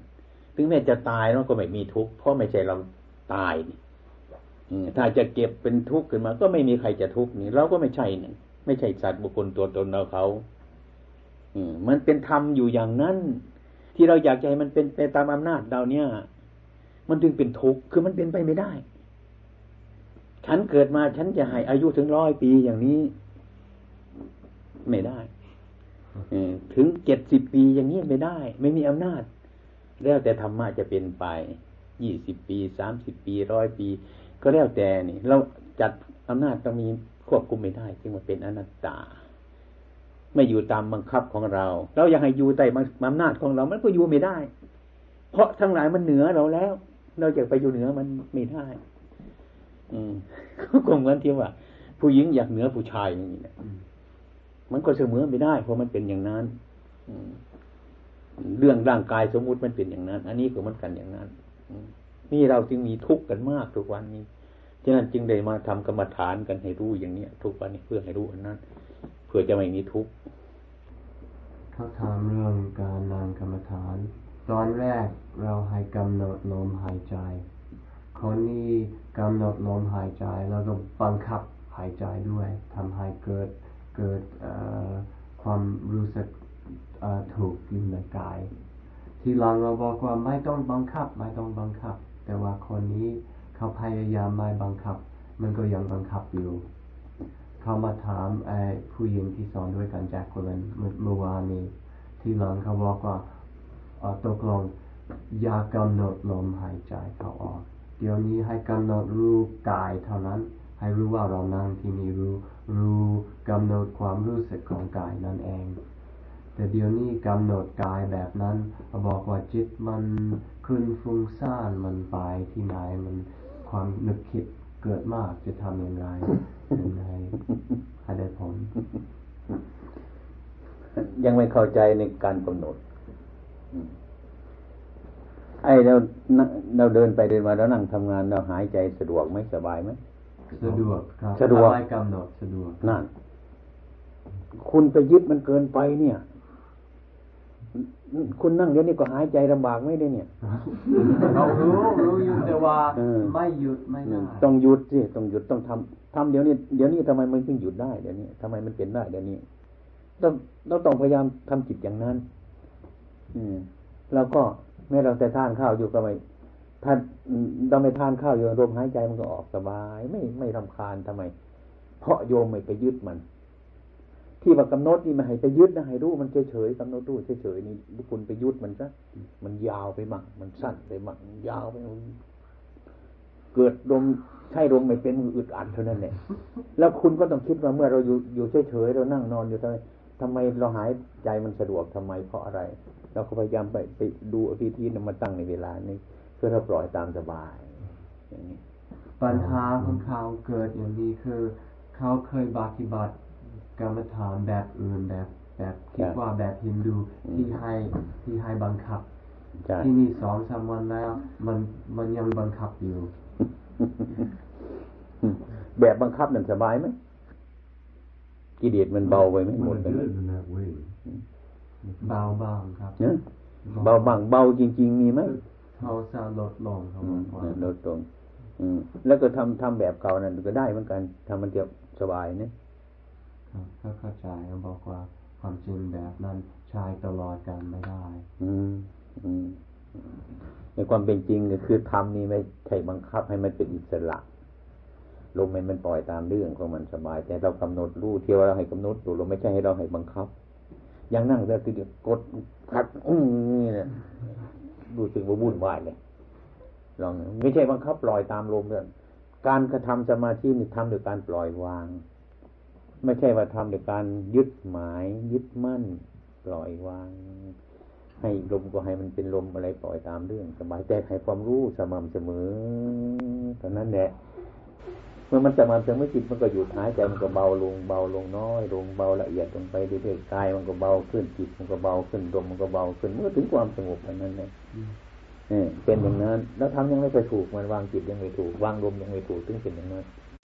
ถึงแม้จะตายเราก็ไม่มีทุกข์เพราะไม่ใช่เราตายนี่ถ้าจะเก็บเป็นทุกข์ขึ้นมา ก็ไม่มีใครจะทุกข์นี่เราก็ไม่ใช่นี่ไม่ใช่สัตว์บุคคลตัวตนเราเขา อืมันเป็นธรรมอยู่อย่างนั้น ที่เราอยากให้มันเป็นไปตามอำนาจเราเนี่ย มันจึงเป็นทุกข์คือมันเป็นไปไม่ได้ ฉันเกิดมาฉันจะให้อายุถึงร้อยปีอย่างนี้ ไม่ได้ถึงเจ็ดสิบปีอย่างนี้ไม่ได้ ไม่มีอำนาจ แล้วแต่ธรรมะจะเป็นไปยี่สิบปีสามสิบปีร้อยปี ก็แล้วแต่นี่ เราจัดอำนาจต้องมีควบคุมไม่ได้ จึงมาเป็นอนัตตา ไม่อยู่ตามบังคับของเรา เราอยากให้อยู่ใต้อำนาจของเรา มันก็อยู่ไม่ได้ เพราะทั้งหลายมันเหนือเราแล้ว เราอยากไปอยู่เหนือมันไม่ได้ อืมก็เหมือนที่ว่า ผู้หญิงอยากเหนือผู้ชายอย่างนี้นะมันก็เสมอไม่ได้ เพราะมันเป็นอย่างนั้นเรื่องร่างกายสมมุติมันเป็นอย่างนั้น อันนี้ก็มันกันอย่างนั้นนี่เราจึงมีทุกข์กันมากทุกวันนี้ฉะนั้นจึงได้มาทำกรรมฐานกันให้รู้อย่างเนี้ยทุกวันนี้เพื่อให้รู้อันนั้น เพื่อจะไม่มีทุกข์ เขาถามเรื่องการนั่งกรรมฐาน ตอนแรกเราให้กำหนดลมหายใจ คนนี้กำหนดลมหายใจแล้วก็บังคับหายใจด้วยทำให้เกิดเกิดความรู้สึกถูกอยู่ในกาย ทีหลังเราบอกว่าไม่ต้องบังคับไม่ต้องบังคับ แต่ว่าคนนี้เขาพยายามไม่บังคับ มันก็ยังบังคับอยู่ เขามาถามผู้หญิงที่สอนด้วยกันแจ็คคนนั้นเมื่อวานนี้ ที่หลังเขาบอกว่าตกลงอย่ากำหนดลมหายใจเขาออก เดี๋ยวนี้ให้กำหนดรู้กายเท่านั้น ให้รู้ว่าเรานั่งที่นี่รู้ รู้กำหนดความรู้สึกของกายนั่นเอง แต่เดี๋ยวนี้กำหนดกายแบบนั้นบอกว่าจิตมันขึ้นฟุ้งซ่านมันไปที่ไหนมันความนึกคิด เกิดมากจะทำอย่างไรยังไงให้ได้ผล ยังไม่เข้าใจในการกำหนด ไอ้เราเราเดินไปเดินมาแล้วนั่งทำงานเราหายใจสะดวกไหมสบายไหมสะดวกครับสะดวกกำหนดสะดวกนั่นคุณไปยึดมันเกินไปเนี่ย คุณนั่งเดี๋ยวนี้ก็หายใจลำบากไม่ได้เนี่ยเรารู้รู้อยู่แต่ว่าไม่หยุดไม่ได้ต้องหยุดสิต้องหยุดต้องทำทำเดี๋ยวนี้เดี๋ยวนี้ทำไมมันถึงหยุดได้เดี๋ยวนี้ทำไมมันเป็นได้เดี๋ยวนี้ต้องเราต้องพยายามทำจิตอย่างนั้น อืมแล้วก็แม้เราแต่ทานข้าวอยู่ก็ไม่ท่านเราไม่ทานข้าวอยู่ลมหายใจมันก็ออกสบาย ไม่ไม่รำคาญทำไม เพราะโยมไม่ไปยึดมัน ที่ว่ากำหนดนี่มาให้ไปยึดนะให้รู้มันเฉยๆกำหนดรู้เฉยๆนี่คุณไปยึดมันซะมันยาวไปมั่งมันสั้นไปมั่งยาวไปเกิดลมใช่ลมไม่เป็นมืออึดอัดเท่านั้นแหละแล้วคุณก็ต้องคิดว่าเมื่อเราอยู่อยู่เฉยๆเรานั่งนอนอยู่ทำไมทำไมเราหายใจมันสะดวกทำไมเพราะอะไร เราก็พยายามไปไปดูอภิธีนมาตั้งในเวลานี้เพื่อเราปล่อยตามสบายปัญหาของเขาเกิดอย่างนี้คือ เขาเคยปฏิบัติ กรรมฐานแบบอื่นแบบแบบคิดว่าแบบฮินดูที่ให้ที่ให้บังคับ ที่นี่สองสามวันแล้ว มันมันยังบังคับอยู่ แบบบังคับนั่นสบายไหมกิเลสมันเบาไปไหมหมดเลยเบาบ้างครับเบาบางเบาจริง ๆ มีไหมเขาจะลดลงเขาลดลงอืมแล้วก็ทำทำแบบเก่านั่นก็ได้เหมือนกันทำมันจะสบายเนี่ยครับ ก็เข้าใจเขาบอกว่าความจริงแบบนั้นใช้ตลอดกันไม่ได้ อืม อืมในความเป็นจริงก็คือทำนี่ไม่ใช่บังคับให้มันเป็นอิสระลมให้มันปล่อยตามเรื่องของมันสบาย แต่เรากำหนดรู้เที่ยวเราให้กำหนดดูเราไม่ใช่ให้เราให้บังคับ อย่างนั่งแล้วทีเดียวกดคัดอื้อนี่เนี่ยรู้สึกว่าวุ่นวายเลยลองไม่ใช่บังคับปล่อยตามลมเรื่องการกระทำสมาธินี่ทำโดยการปล่อยวาง ไม่ใช่ว่าทำโดยการยึดหมาย ยึดมั่น ปล่อยวาง ให้ลมก็ให้มันเป็นลมอะไรปล่อยตามเรื่อง สบายแต่ให้ความรู้สม่ำเสมอเท่านั้นแหละเมื่อมันสม่ำเสมอจิตมันก็หยุดหายใจมันก็เบาลงเบาลงน้อยลงเบาละเอียดลงไปเรื่อยๆกายมันก็เบาขึ้นจิตมันก็เบาขึ้นลมมันก็เบาขึ้นเมื่อถึงความสงบเท่านั้นแหละเออเป็นอย่างนั้น แล้วทำยังไม่ไปถูกมันวางจิตยังไม่ถูกวางลมยังไม่ถูกถึงเป็นอย่างนั้น